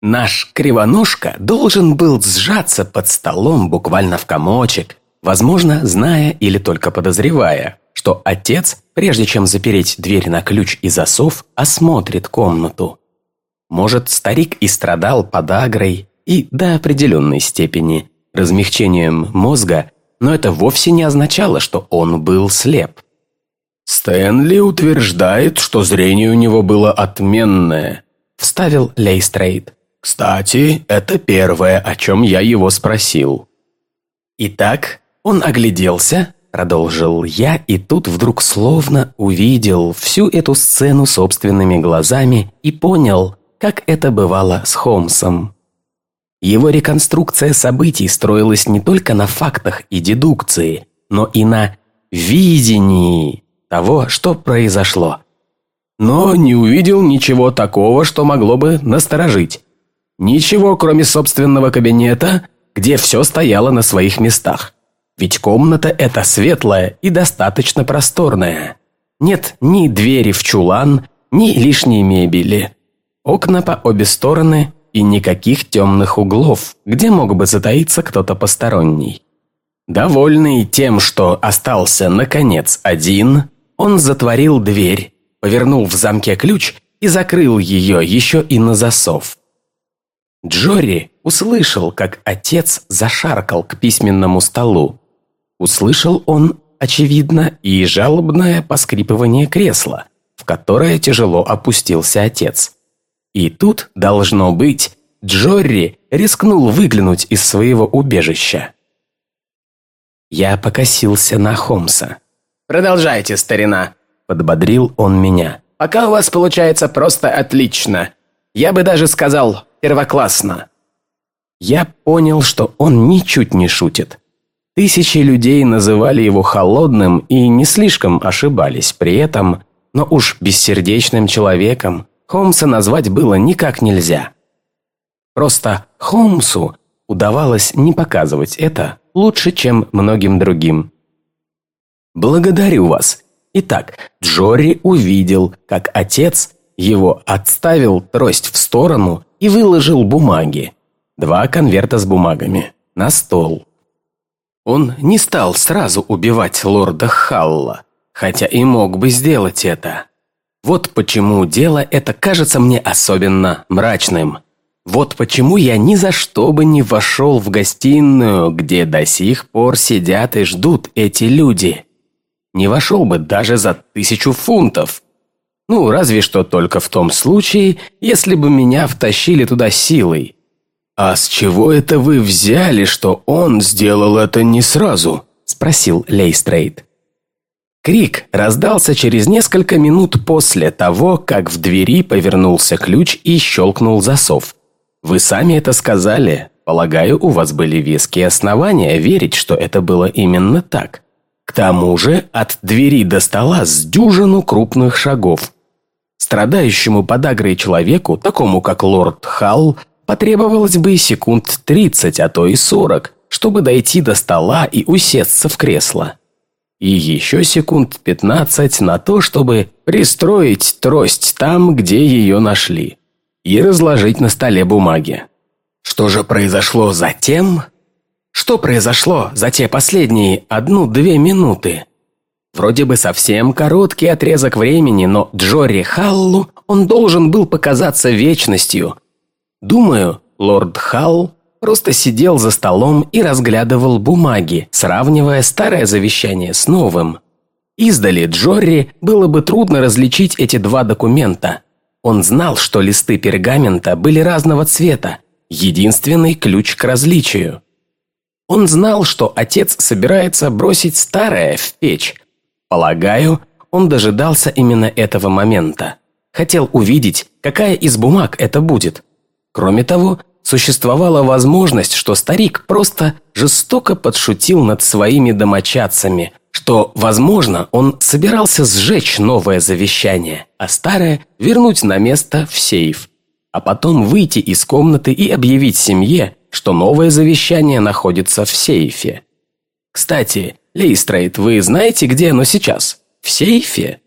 Наш кривоножка должен был сжаться под столом буквально в комочек, возможно, зная или только подозревая, что отец, прежде чем запереть дверь на ключ и засов, осмотрит комнату. Может, старик и страдал подагрой и до определенной степени размягчением мозга, но это вовсе не означало, что он был слеп. «Стэнли утверждает, что зрение у него было отменное», – вставил Лейстрейд. «Кстати, это первое, о чем я его спросил». «Итак, он огляделся», – продолжил я, и тут вдруг словно увидел всю эту сцену собственными глазами и понял, как это бывало с Холмсом. Его реконструкция событий строилась не только на фактах и дедукции, но и на видении того, что произошло. Но не увидел ничего такого, что могло бы насторожить. Ничего, кроме собственного кабинета, где все стояло на своих местах. Ведь комната эта светлая и достаточно просторная. Нет ни двери в чулан, ни лишней мебели. Окна по обе стороны и никаких темных углов, где мог бы затаиться кто-то посторонний. Довольный тем, что остался, наконец, один, он затворил дверь, повернул в замке ключ и закрыл ее еще и на засов. Джори услышал, как отец зашаркал к письменному столу. Услышал он очевидно, и жалобное поскрипывание кресла, в которое тяжело опустился отец. И тут, должно быть, Джорри рискнул выглянуть из своего убежища. Я покосился на Холмса. «Продолжайте, старина», – подбодрил он меня. «Пока у вас получается просто отлично. Я бы даже сказал, первоклассно». Я понял, что он ничуть не шутит. Тысячи людей называли его холодным и не слишком ошибались при этом, но уж бессердечным человеком Холмса назвать было никак нельзя. Просто Холмсу удавалось не показывать это лучше, чем многим другим. «Благодарю вас», Итак, Джори увидел, как отец его отставил трость в сторону и выложил бумаги. Два конверта с бумагами. На стол. Он не стал сразу убивать лорда Халла, хотя и мог бы сделать это. Вот почему дело это кажется мне особенно мрачным. Вот почему я ни за что бы не вошел в гостиную, где до сих пор сидят и ждут эти люди. Не вошел бы даже за тысячу фунтов. Ну, разве что только в том случае, если бы меня втащили туда силой. «А с чего это вы взяли, что он сделал это не сразу?» – спросил Лейстрейд. Крик раздался через несколько минут после того, как в двери повернулся ключ и щелкнул засов. Вы сами это сказали. Полагаю, у вас были веские основания верить, что это было именно так. К тому же от двери до стола с дюжину крупных шагов. Страдающему подагрой человеку, такому как лорд Халл, потребовалось бы секунд 30, а то и 40, чтобы дойти до стола и усесться в кресло. И еще секунд 15 на то, чтобы пристроить трость там, где ее нашли, и разложить на столе бумаги. Что же произошло затем? Что произошло за те последние одну-две минуты? Вроде бы совсем короткий отрезок времени, но Джори Халлу он должен был показаться вечностью. Думаю, лорд Халл просто сидел за столом и разглядывал бумаги, сравнивая старое завещание с новым. Издали Джорри было бы трудно различить эти два документа. Он знал, что листы пергамента были разного цвета, единственный ключ к различию. Он знал, что отец собирается бросить старое в печь. Полагаю, он дожидался именно этого момента. Хотел увидеть, какая из бумаг это будет. Кроме того, существовала возможность, что старик просто жестоко подшутил над своими домочадцами, что, возможно, он собирался сжечь новое завещание, а старое вернуть на место в сейф, а потом выйти из комнаты и объявить семье, что новое завещание находится в сейфе. Кстати, Лейстрейд, вы знаете, где оно сейчас? В сейфе?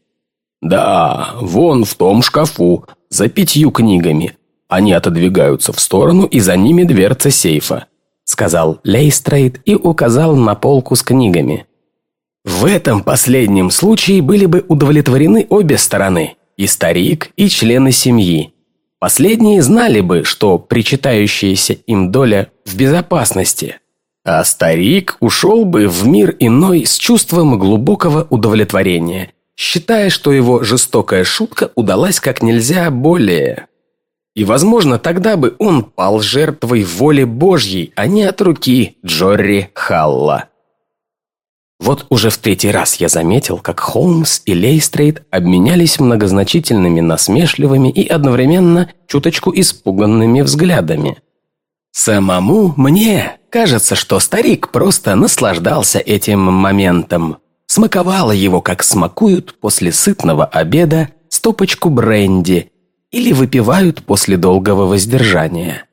Да, вон в том шкафу, за пятью книгами. Они отодвигаются в сторону, и за ними дверца сейфа, сказал Лейстрейд и указал на полку с книгами. В этом последнем случае были бы удовлетворены обе стороны, и старик, и члены семьи. Последние знали бы, что причитающаяся им доля в безопасности, а старик ушел бы в мир иной с чувством глубокого удовлетворения, считая, что его жестокая шутка удалась как нельзя более. И, возможно, тогда бы он пал жертвой воли Божьей, а не от руки Джорри Халла. Вот уже в третий раз я заметил, как Холмс и Лейстрейд обменялись многозначительными насмешливыми и одновременно чуточку испуганными взглядами. Самому мне кажется, что старик просто наслаждался этим моментом. Смаковало его, как смакуют после сытного обеда стопочку бренди или выпивают после долгого воздержания.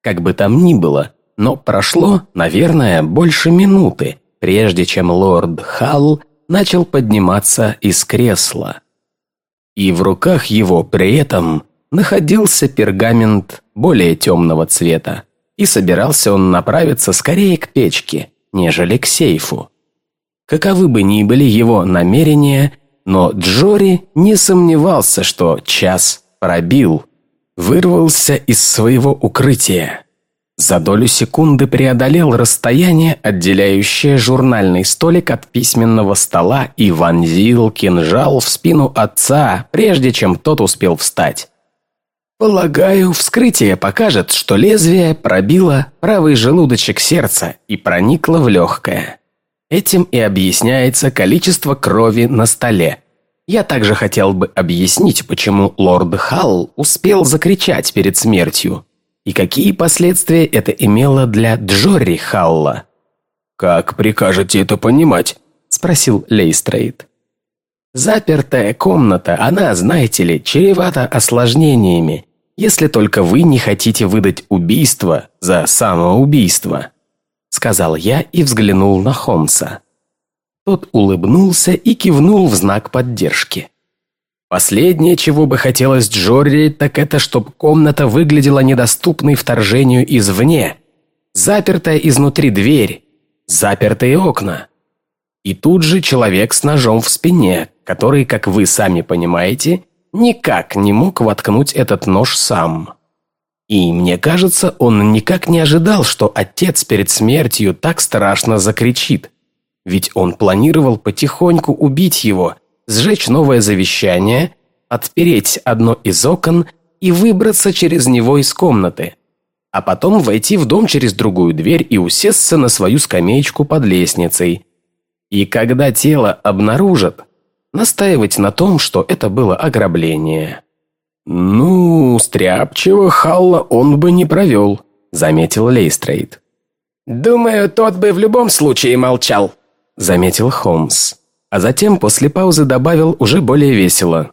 Как бы там ни было, но прошло, наверное, больше минуты, прежде чем лорд Халл начал подниматься из кресла. И в руках его при этом находился пергамент более темного цвета, и собирался он направиться скорее к печке, нежели к сейфу. Каковы бы ни были его намерения, но Джори не сомневался, что час пробил, вырвался из своего укрытия. За долю секунды преодолел расстояние, отделяющее журнальный столик от письменного стола и вонзил кинжал в спину отца, прежде чем тот успел встать. Полагаю, вскрытие покажет, что лезвие пробило правый желудочек сердца и проникло в легкое. Этим и объясняется количество крови на столе. Я также хотел бы объяснить, почему лорд Халл успел закричать перед смертью, и какие последствия это имело для Джорри Халла. «Как прикажете это понимать?» – спросил Лейстрейд. «Запертая комната, она, знаете ли, чревата осложнениями, если только вы не хотите выдать убийство за самоубийство», – сказал я и взглянул на Холмса. Тот улыбнулся и кивнул в знак поддержки. Последнее, чего бы хотелось Джорри, так это, чтобы комната выглядела недоступной вторжению извне. Запертая изнутри дверь, запертые окна. И тут же человек с ножом в спине, который, как вы сами понимаете, никак не мог воткнуть этот нож сам. И мне кажется, он никак не ожидал, что отец перед смертью так страшно закричит. Ведь он планировал потихоньку убить его – сжечь новое завещание, отпереть одно из окон и выбраться через него из комнаты, а потом войти в дом через другую дверь и усесться на свою скамеечку под лестницей. И когда тело обнаружат, настаивать на том, что это было ограбление. «Ну, стряпчего Халла он бы не провел», — заметил Лейстрейд. «Думаю, тот бы в любом случае молчал», — заметил Холмс а затем после паузы добавил уже более весело.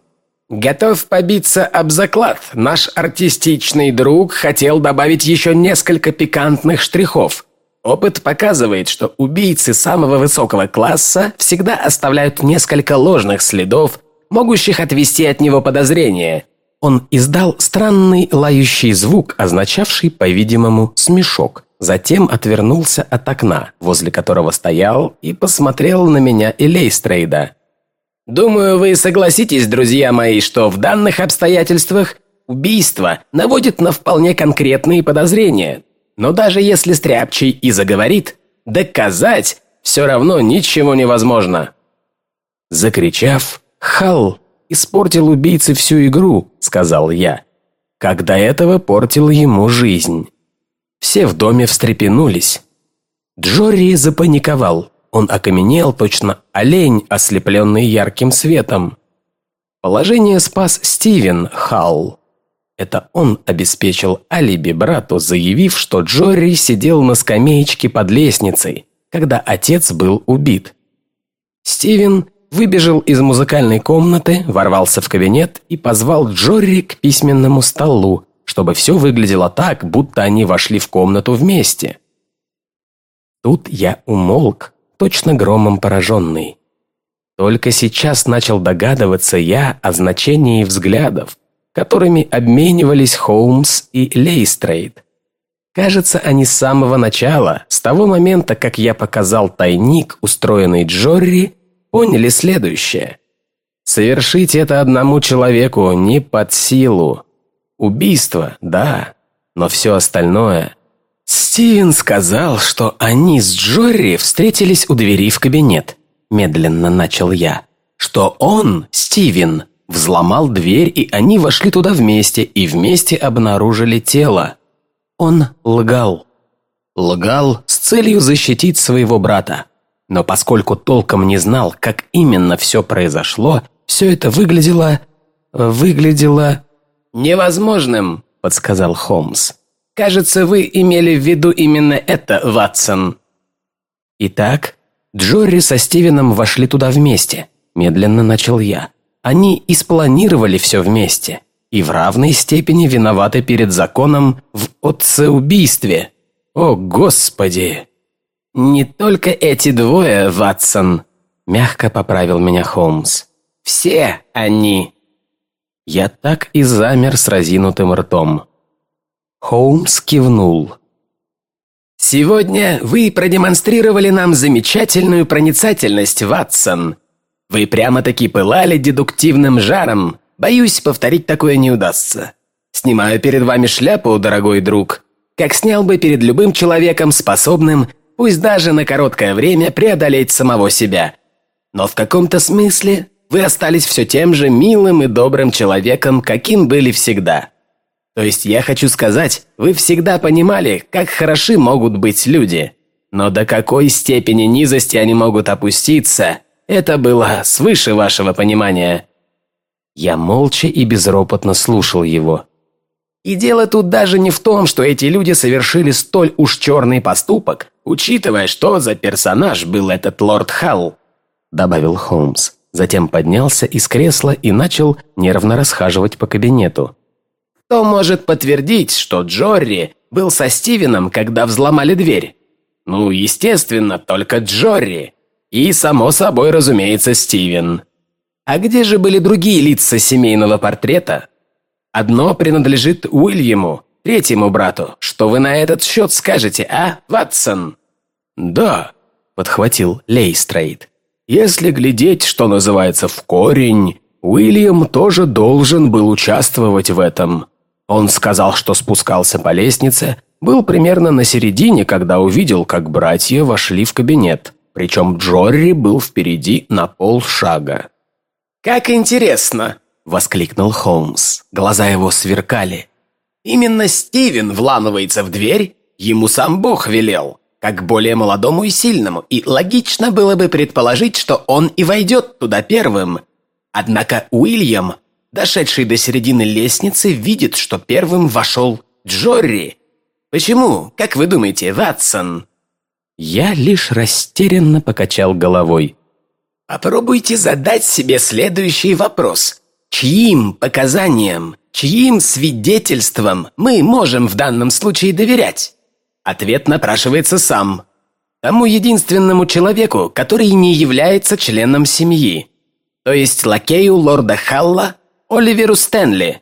«Готов побиться об заклад. Наш артистичный друг хотел добавить еще несколько пикантных штрихов. Опыт показывает, что убийцы самого высокого класса всегда оставляют несколько ложных следов, могущих отвести от него подозрения». Он издал странный лающий звук, означавший, по-видимому, смешок. Затем отвернулся от окна, возле которого стоял, и посмотрел на меня и Лейстрейда. «Думаю, вы согласитесь, друзья мои, что в данных обстоятельствах убийство наводит на вполне конкретные подозрения. Но даже если Стряпчий и заговорит, доказать все равно ничего невозможно». Закричав, Хал испортил убийце всю игру», — сказал я. «Как до этого портил ему жизнь». Все в доме встрепенулись. Джорри запаниковал. Он окаменел, точно олень, ослепленный ярким светом. Положение спас Стивен Халл. Это он обеспечил алиби брату, заявив, что Джорри сидел на скамеечке под лестницей, когда отец был убит. Стивен выбежал из музыкальной комнаты, ворвался в кабинет и позвал Джорри к письменному столу, чтобы все выглядело так, будто они вошли в комнату вместе. Тут я умолк, точно громом пораженный. Только сейчас начал догадываться я о значении взглядов, которыми обменивались Холмс и Лейстрейд. Кажется, они с самого начала, с того момента, как я показал тайник, устроенный Джорри, поняли следующее. Совершить это одному человеку не под силу. Убийство, да, но все остальное... Стивен сказал, что они с Джорри встретились у двери в кабинет. Медленно начал я. Что он, Стивен, взломал дверь, и они вошли туда вместе, и вместе обнаружили тело. Он лгал. Лгал с целью защитить своего брата. Но поскольку толком не знал, как именно все произошло, все это выглядело... выглядело «Невозможным», – подсказал Холмс. «Кажется, вы имели в виду именно это, Ватсон». «Итак, Джорри со Стивеном вошли туда вместе», – медленно начал я. «Они и спланировали все вместе, и в равной степени виноваты перед законом в отцеубийстве. О, Господи!» «Не только эти двое, Ватсон», – мягко поправил меня Холмс. «Все они». Я так и замер с разинутым ртом. Холмс кивнул. «Сегодня вы продемонстрировали нам замечательную проницательность, Ватсон. Вы прямо-таки пылали дедуктивным жаром. Боюсь, повторить такое не удастся. Снимаю перед вами шляпу, дорогой друг. как снял бы перед любым человеком, способным, пусть даже на короткое время, преодолеть самого себя. Но в каком-то смысле вы остались все тем же милым и добрым человеком, каким были всегда. То есть я хочу сказать, вы всегда понимали, как хороши могут быть люди. Но до какой степени низости они могут опуститься, это было свыше вашего понимания. Я молча и безропотно слушал его. И дело тут даже не в том, что эти люди совершили столь уж черный поступок, учитывая, что за персонаж был этот лорд Халл, добавил Холмс. Затем поднялся из кресла и начал нервно расхаживать по кабинету. Кто может подтвердить, что Джорри был со Стивеном, когда взломали дверь? Ну, естественно, только Джорри. И, само собой, разумеется, Стивен. А где же были другие лица семейного портрета? Одно принадлежит Уильяму, третьему брату. Что вы на этот счет скажете, а, Ватсон? Да, подхватил Лейстрейд. Если глядеть, что называется, в корень, Уильям тоже должен был участвовать в этом. Он сказал, что спускался по лестнице, был примерно на середине, когда увидел, как братья вошли в кабинет. Причем Джорри был впереди на полшага. «Как интересно!» – воскликнул Холмс. Глаза его сверкали. «Именно Стивен вламывается в дверь, ему сам Бог велел, как более молодому и сильному, и логично было бы предположить, что он и войдет туда первым. Однако Уильям, дошедший до середины лестницы, видит, что первым вошел Джорри. Почему, как вы думаете, Ватсон?» Я лишь растерянно покачал головой. Попробуйте задать себе следующий вопрос. Чьим показаниям, чьим свидетельствам мы можем в данном случае доверять? Ответ напрашивается сам. Тому единственному человеку, который не является членом семьи. То есть лакею лорда Халла Оливеру Стэнли.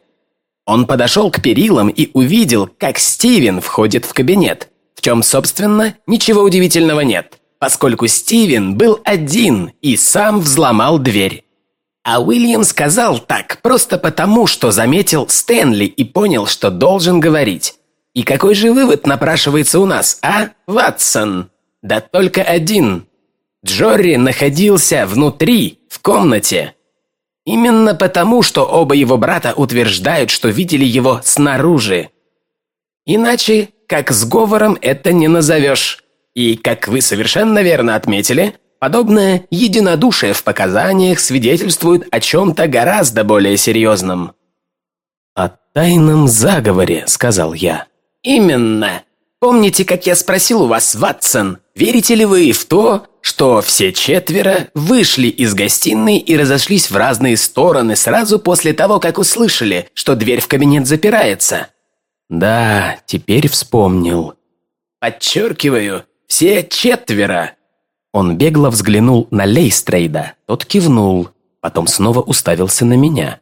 Он подошел к перилам и увидел, как Стивен входит в кабинет в чем, собственно, ничего удивительного нет, поскольку Стивен был один и сам взломал дверь. А Уильям сказал так просто потому, что заметил Стэнли и понял, что должен говорить. И какой же вывод напрашивается у нас, а, Ватсон? Да только один. Джорри находился внутри, в комнате. Именно потому, что оба его брата утверждают, что видели его снаружи. Иначе как сговором это не назовешь. И, как вы совершенно верно отметили, подобное единодушие в показаниях свидетельствует о чем-то гораздо более серьезном. «О тайном заговоре», — сказал я. «Именно. Помните, как я спросил у вас, Ватсон, верите ли вы в то, что все четверо вышли из гостиной и разошлись в разные стороны сразу после того, как услышали, что дверь в кабинет запирается?» Да, теперь вспомнил. Подчеркиваю, все четверо. Он бегло взглянул на Лейстрейда, тот кивнул, потом снова уставился на меня.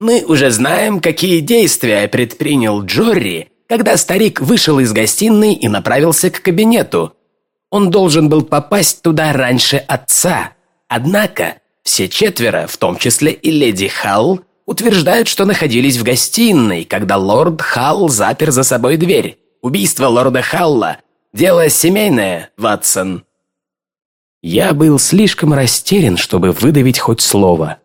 Мы уже знаем, какие действия предпринял Джорри, когда старик вышел из гостиной и направился к кабинету. Он должен был попасть туда раньше отца. Однако все четверо, в том числе и леди Халл, утверждают, что находились в гостиной, когда лорд Халл запер за собой дверь. Убийство лорда Халла – дело семейное, Ватсон». Я был слишком растерян, чтобы выдавить хоть слово.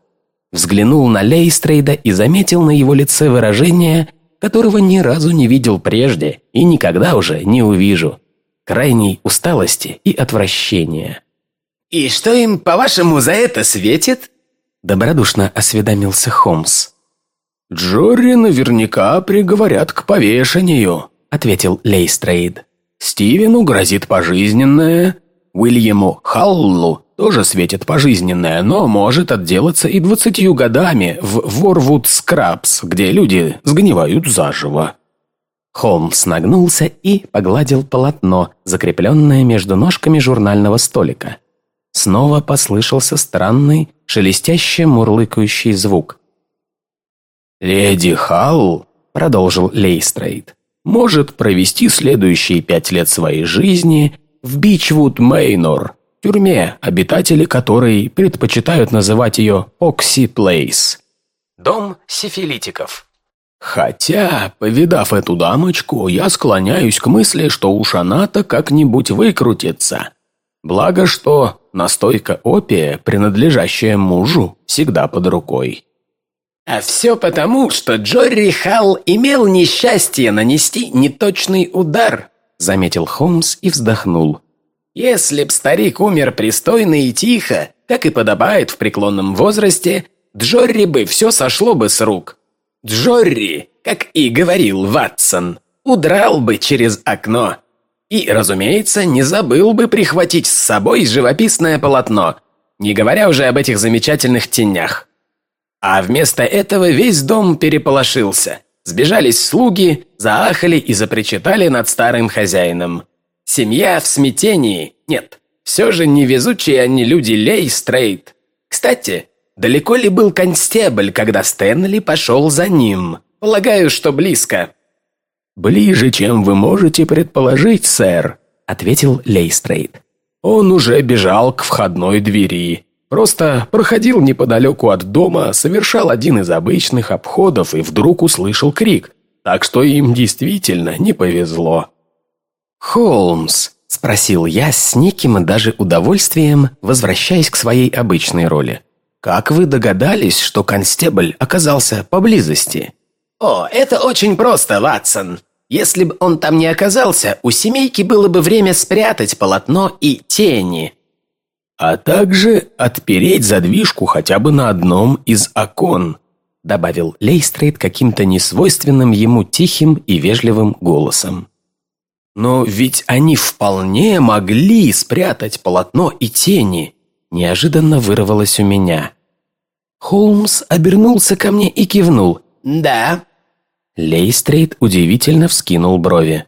Взглянул на Лейстрейда и заметил на его лице выражение, которого ни разу не видел прежде и никогда уже не увижу. Крайней усталости и отвращения. «И что им, по-вашему, за это светит?» Добродушно осведомился Холмс. «Джорри наверняка приговорят к повешению», — ответил Лейстрейд. «Стивену грозит пожизненное, Уильяму Халлу тоже светит пожизненное, но может отделаться и двадцатью годами в Ворвуд Скрабс, где люди сгнивают заживо». Холмс нагнулся и погладил полотно, закрепленное между ножками журнального столика. Снова послышался странный, шелестящий мурлыкающий звук. «Леди Халл», — продолжил Лейстрейд, «может провести следующие пять лет своей жизни в Бичвуд Мейнор, тюрьме, обитатели которой предпочитают называть ее Окси Плейс». Дом сифилитиков. Хотя, повидав эту дамочку, я склоняюсь к мысли, что уж она-то как-нибудь выкрутится. Благо, что настойка опия, принадлежащая мужу, всегда под рукой. А все потому, что Джорри Халл имел несчастье нанести неточный удар, заметил Холмс и вздохнул. Если б старик умер пристойно и тихо, как и подобает в преклонном возрасте, Джорри бы все сошло бы с рук. Джорри, как и говорил Ватсон, удрал бы через окно. И, разумеется, не забыл бы прихватить с собой живописное полотно, не говоря уже об этих замечательных тенях. А вместо этого весь дом переполошился. Сбежались слуги, заахали и запричитали над старым хозяином. Семья в смятении. Нет, все же невезучие они люди Лейстрейд. Кстати, Далеко ли был констебль, когда Стэнли пошел за ним? Полагаю, что близко». «Ближе, чем вы можете предположить, сэр», — ответил Лейстрейд. «Он уже бежал к входной двери. Просто проходил неподалеку от дома, совершал один из обычных обходов и вдруг услышал крик. Так что им действительно не повезло». «Холмс», — спросил я с неким даже удовольствием, возвращаясь к своей обычной роли. Как вы догадались, что констебль оказался поблизости? О, это очень просто, Ватсон. Если бы он там не оказался, у семейки было бы время спрятать полотно и тени. А также отпереть задвижку хотя бы на одном из окон, добавил Лейстрейд каким-то несвойственным ему тихим и вежливым голосом. Но ведь они вполне могли спрятать полотно и тени неожиданно вырвалось у меня. Холмс обернулся ко мне и кивнул. «Да». Лейстрейд удивленно вскинул брови.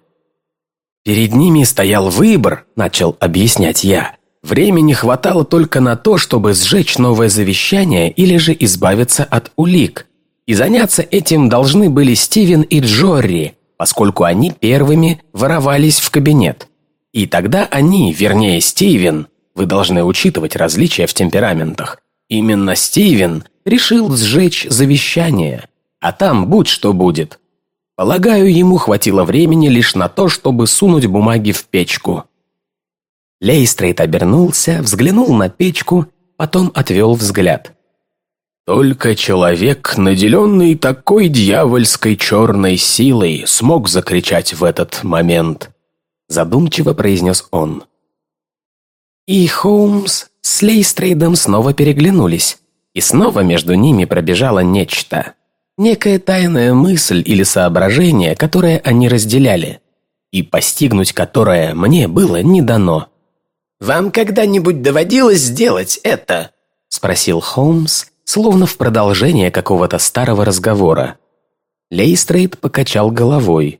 «Перед ними стоял выбор», – начал объяснять я. «Времени хватало только на то, чтобы сжечь новое завещание или же избавиться от улик. И заняться этим должны были Стивен и Джорри, поскольку они первыми ворвались в кабинет. И тогда они, вернее Стивен, вы должны учитывать различия в темпераментах. Именно Стивен решил сжечь завещание, а там будь что будет. Полагаю, ему хватило времени лишь на то, чтобы сунуть бумаги в печку. Лейстрейд обернулся, взглянул на печку, потом отвел взгляд. Только человек, наделенный такой дьявольской черной силой, смог закричать в этот момент. Задумчиво произнес он. И Холмс с Лейстрейдом снова переглянулись, и снова между ними пробежало нечто. Некая тайная мысль или соображение, которое они разделяли, и постигнуть которое мне было не дано. «Вам когда-нибудь доводилось сделать это?» – спросил Холмс, словно в продолжение какого-то старого разговора. Лейстрейд покачал головой.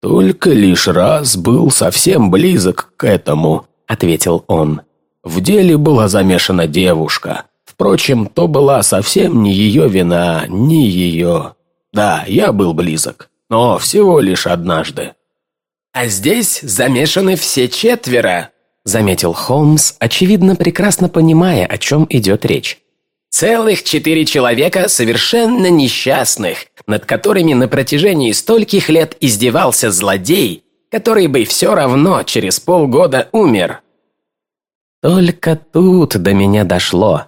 «Только лишь раз был совсем близок к этому», – ответил он. «В деле была замешана девушка. Впрочем, то была совсем не ее вина, не ее. Да, я был близок, но всего лишь однажды». «А здесь замешаны все четверо», – заметил Холмс, очевидно прекрасно понимая, о чем идет речь. «Целых четыре человека совершенно несчастных, над которыми на протяжении стольких лет издевался злодей, который бы все равно через полгода умер. Только тут до меня дошло.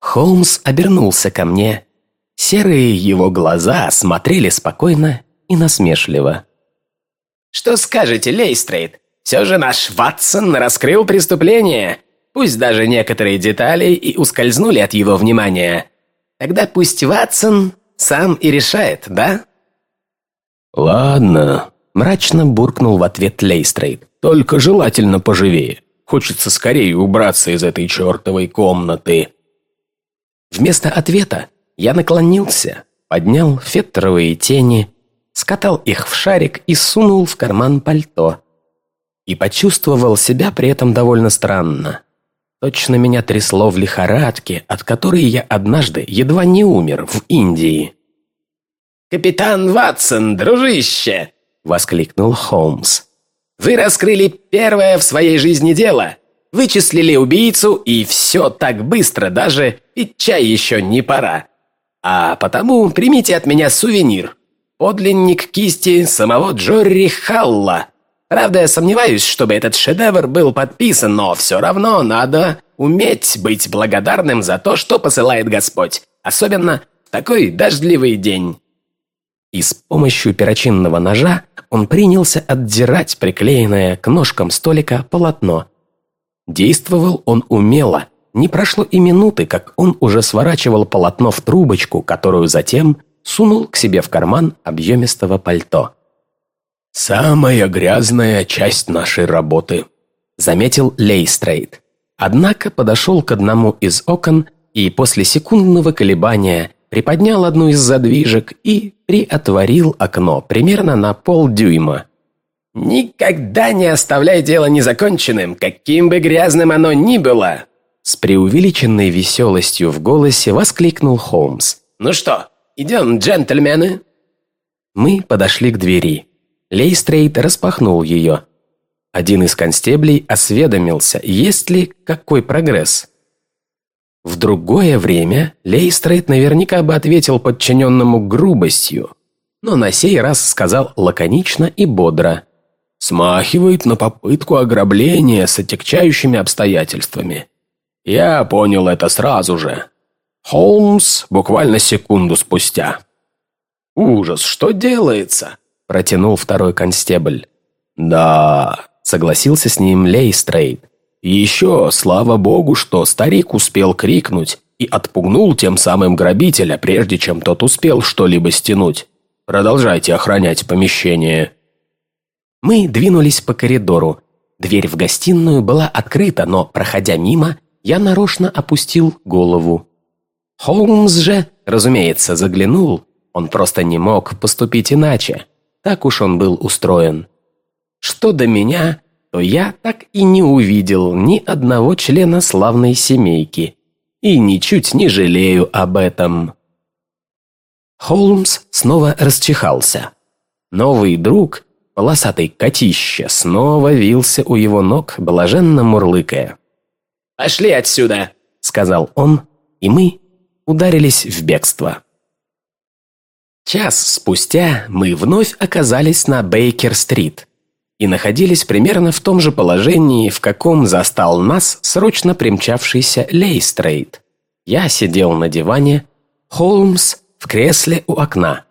Холмс обернулся ко мне. Серые его глаза смотрели спокойно и насмешливо. «Что скажете, Лейстрейд? Все же наш Ватсон раскрыл преступление. Пусть даже некоторые детали и ускользнули от его внимания. Тогда пусть Ватсон сам и решает, да?» «Ладно», Мрачно буркнул в ответ Лейстрейд. «Только желательно поживее. Хочется скорее убраться из этой чертовой комнаты». Вместо ответа я наклонился, поднял фетровые тени, скатал их в шарик и сунул в карман пальто. И почувствовал себя при этом довольно странно. Точно меня трясло в лихорадке, от которой я однажды едва не умер в Индии. «Капитан Ватсон, дружище!» воскликнул Холмс. «Вы раскрыли первое в своей жизни дело. Вычислили убийцу, и все так быстро, даже пить чай еще не пора. А потому примите от меня сувенир. Подлинник кисти самого Джорри Халла. Правда, я сомневаюсь, чтобы этот шедевр был подписан, но все равно надо уметь быть благодарным за то, что посылает Господь. Особенно в такой дождливый день. И с помощью перочинного ножа он принялся отдирать приклеенное к ножкам столика полотно. Действовал он умело. Не прошло и минуты, как он уже сворачивал полотно в трубочку, которую затем сунул к себе в карман объемистого пальто. «Самая грязная часть нашей работы», — заметил Лейстрейд. Однако подошел к одному из окон и после секундного колебания приподнял одну из задвижек и приотворил окно примерно на полдюйма. «Никогда не оставляй дело незаконченным, каким бы грязным оно ни было!» С преувеличенной веселостью в голосе воскликнул Холмс. «Ну что, идем, джентльмены?» Мы подошли к двери. Лейстрейд распахнул ее. Один из констеблей осведомился, есть ли какой прогресс. В другое время Лейстрейд наверняка бы ответил подчиненному грубостью, но на сей раз сказал лаконично и бодро – Смахивает на попытку ограбления с отягчающими обстоятельствами. Я понял это сразу же. Холмс буквально секунду спустя. «Ужас, что делается?» – протянул второй констебль. «Да», – согласился с ним Лейстрейд. «Еще, слава богу, что старик успел крикнуть и отпугнул тем самым грабителя, прежде чем тот успел что-либо стянуть. Продолжайте охранять помещение». Мы двинулись по коридору. Дверь в гостиную была открыта, но, проходя мимо, я нарочно опустил голову. Холмс же, разумеется, заглянул. Он просто не мог поступить иначе. Так уж он был устроен. Что до меня, то я так и не увидел ни одного члена славной семейки. И ничуть не жалею об этом. Холмс снова расчихался. Новый друг Полосатый котище снова вился у его ног, блаженно мурлыкая. «Пошли отсюда!» — сказал он, и мы ударились в бегство. Час спустя мы вновь оказались на Бейкер-стрит и находились примерно в том же положении, в каком застал нас срочно примчавшийся Лейстрейд. Я сидел на диване, Холмс в кресле у окна.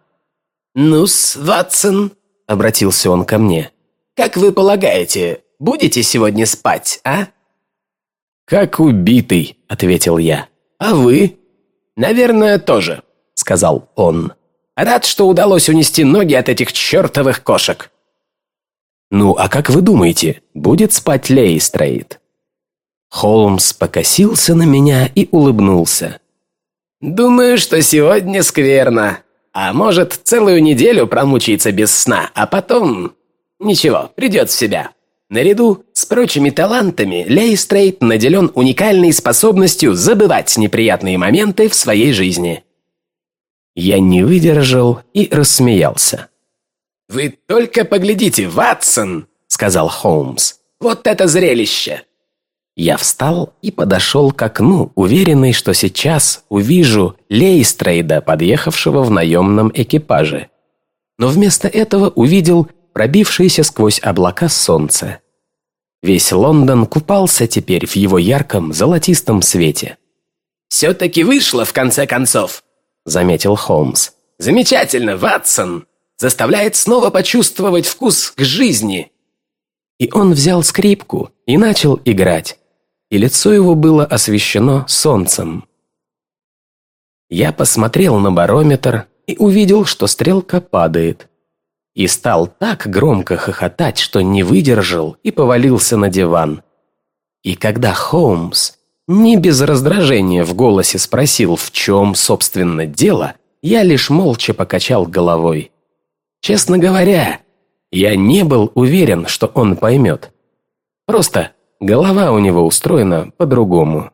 «Ну-с, Ватсон!» – обратился он ко мне. «Как вы полагаете, будете сегодня спать, а?» «Как убитый», – ответил я. «А вы?» «Наверное, тоже», – сказал он. «Рад, что удалось унести ноги от этих чертовых кошек». «Ну, а как вы думаете, будет спать Лейстрейд?» Холмс покосился на меня и улыбнулся. «Думаю, что сегодня скверно», а может, целую неделю промучается без сна, а потом... Ничего, придет в себя. Наряду с прочими талантами Лейстрейд наделен уникальной способностью забывать неприятные моменты в своей жизни. Я не выдержал и рассмеялся. «Вы только поглядите, Ватсон!» — сказал Холмс. «Вот это зрелище! Я встал и подошел к окну, уверенный, что сейчас увижу Лейстрейда, подъехавшего в наемном экипаже. Но вместо этого увидел пробившееся сквозь облака солнце. Весь Лондон купался теперь в его ярком золотистом свете. «Все-таки вышло, в конце концов», — заметил Холмс. «Замечательно, Ватсон! Заставляет снова почувствовать вкус к жизни». И он взял скрипку и начал играть и лицо его было освещено солнцем. Я посмотрел на барометр и увидел, что стрелка падает. И стал так громко хохотать, что не выдержал и повалился на диван. И когда Холмс, не без раздражения в голосе спросил, в чем, собственно, дело, я лишь молча покачал головой. Честно говоря, я не был уверен, что он поймет. Просто Голова у него устроена по-другому.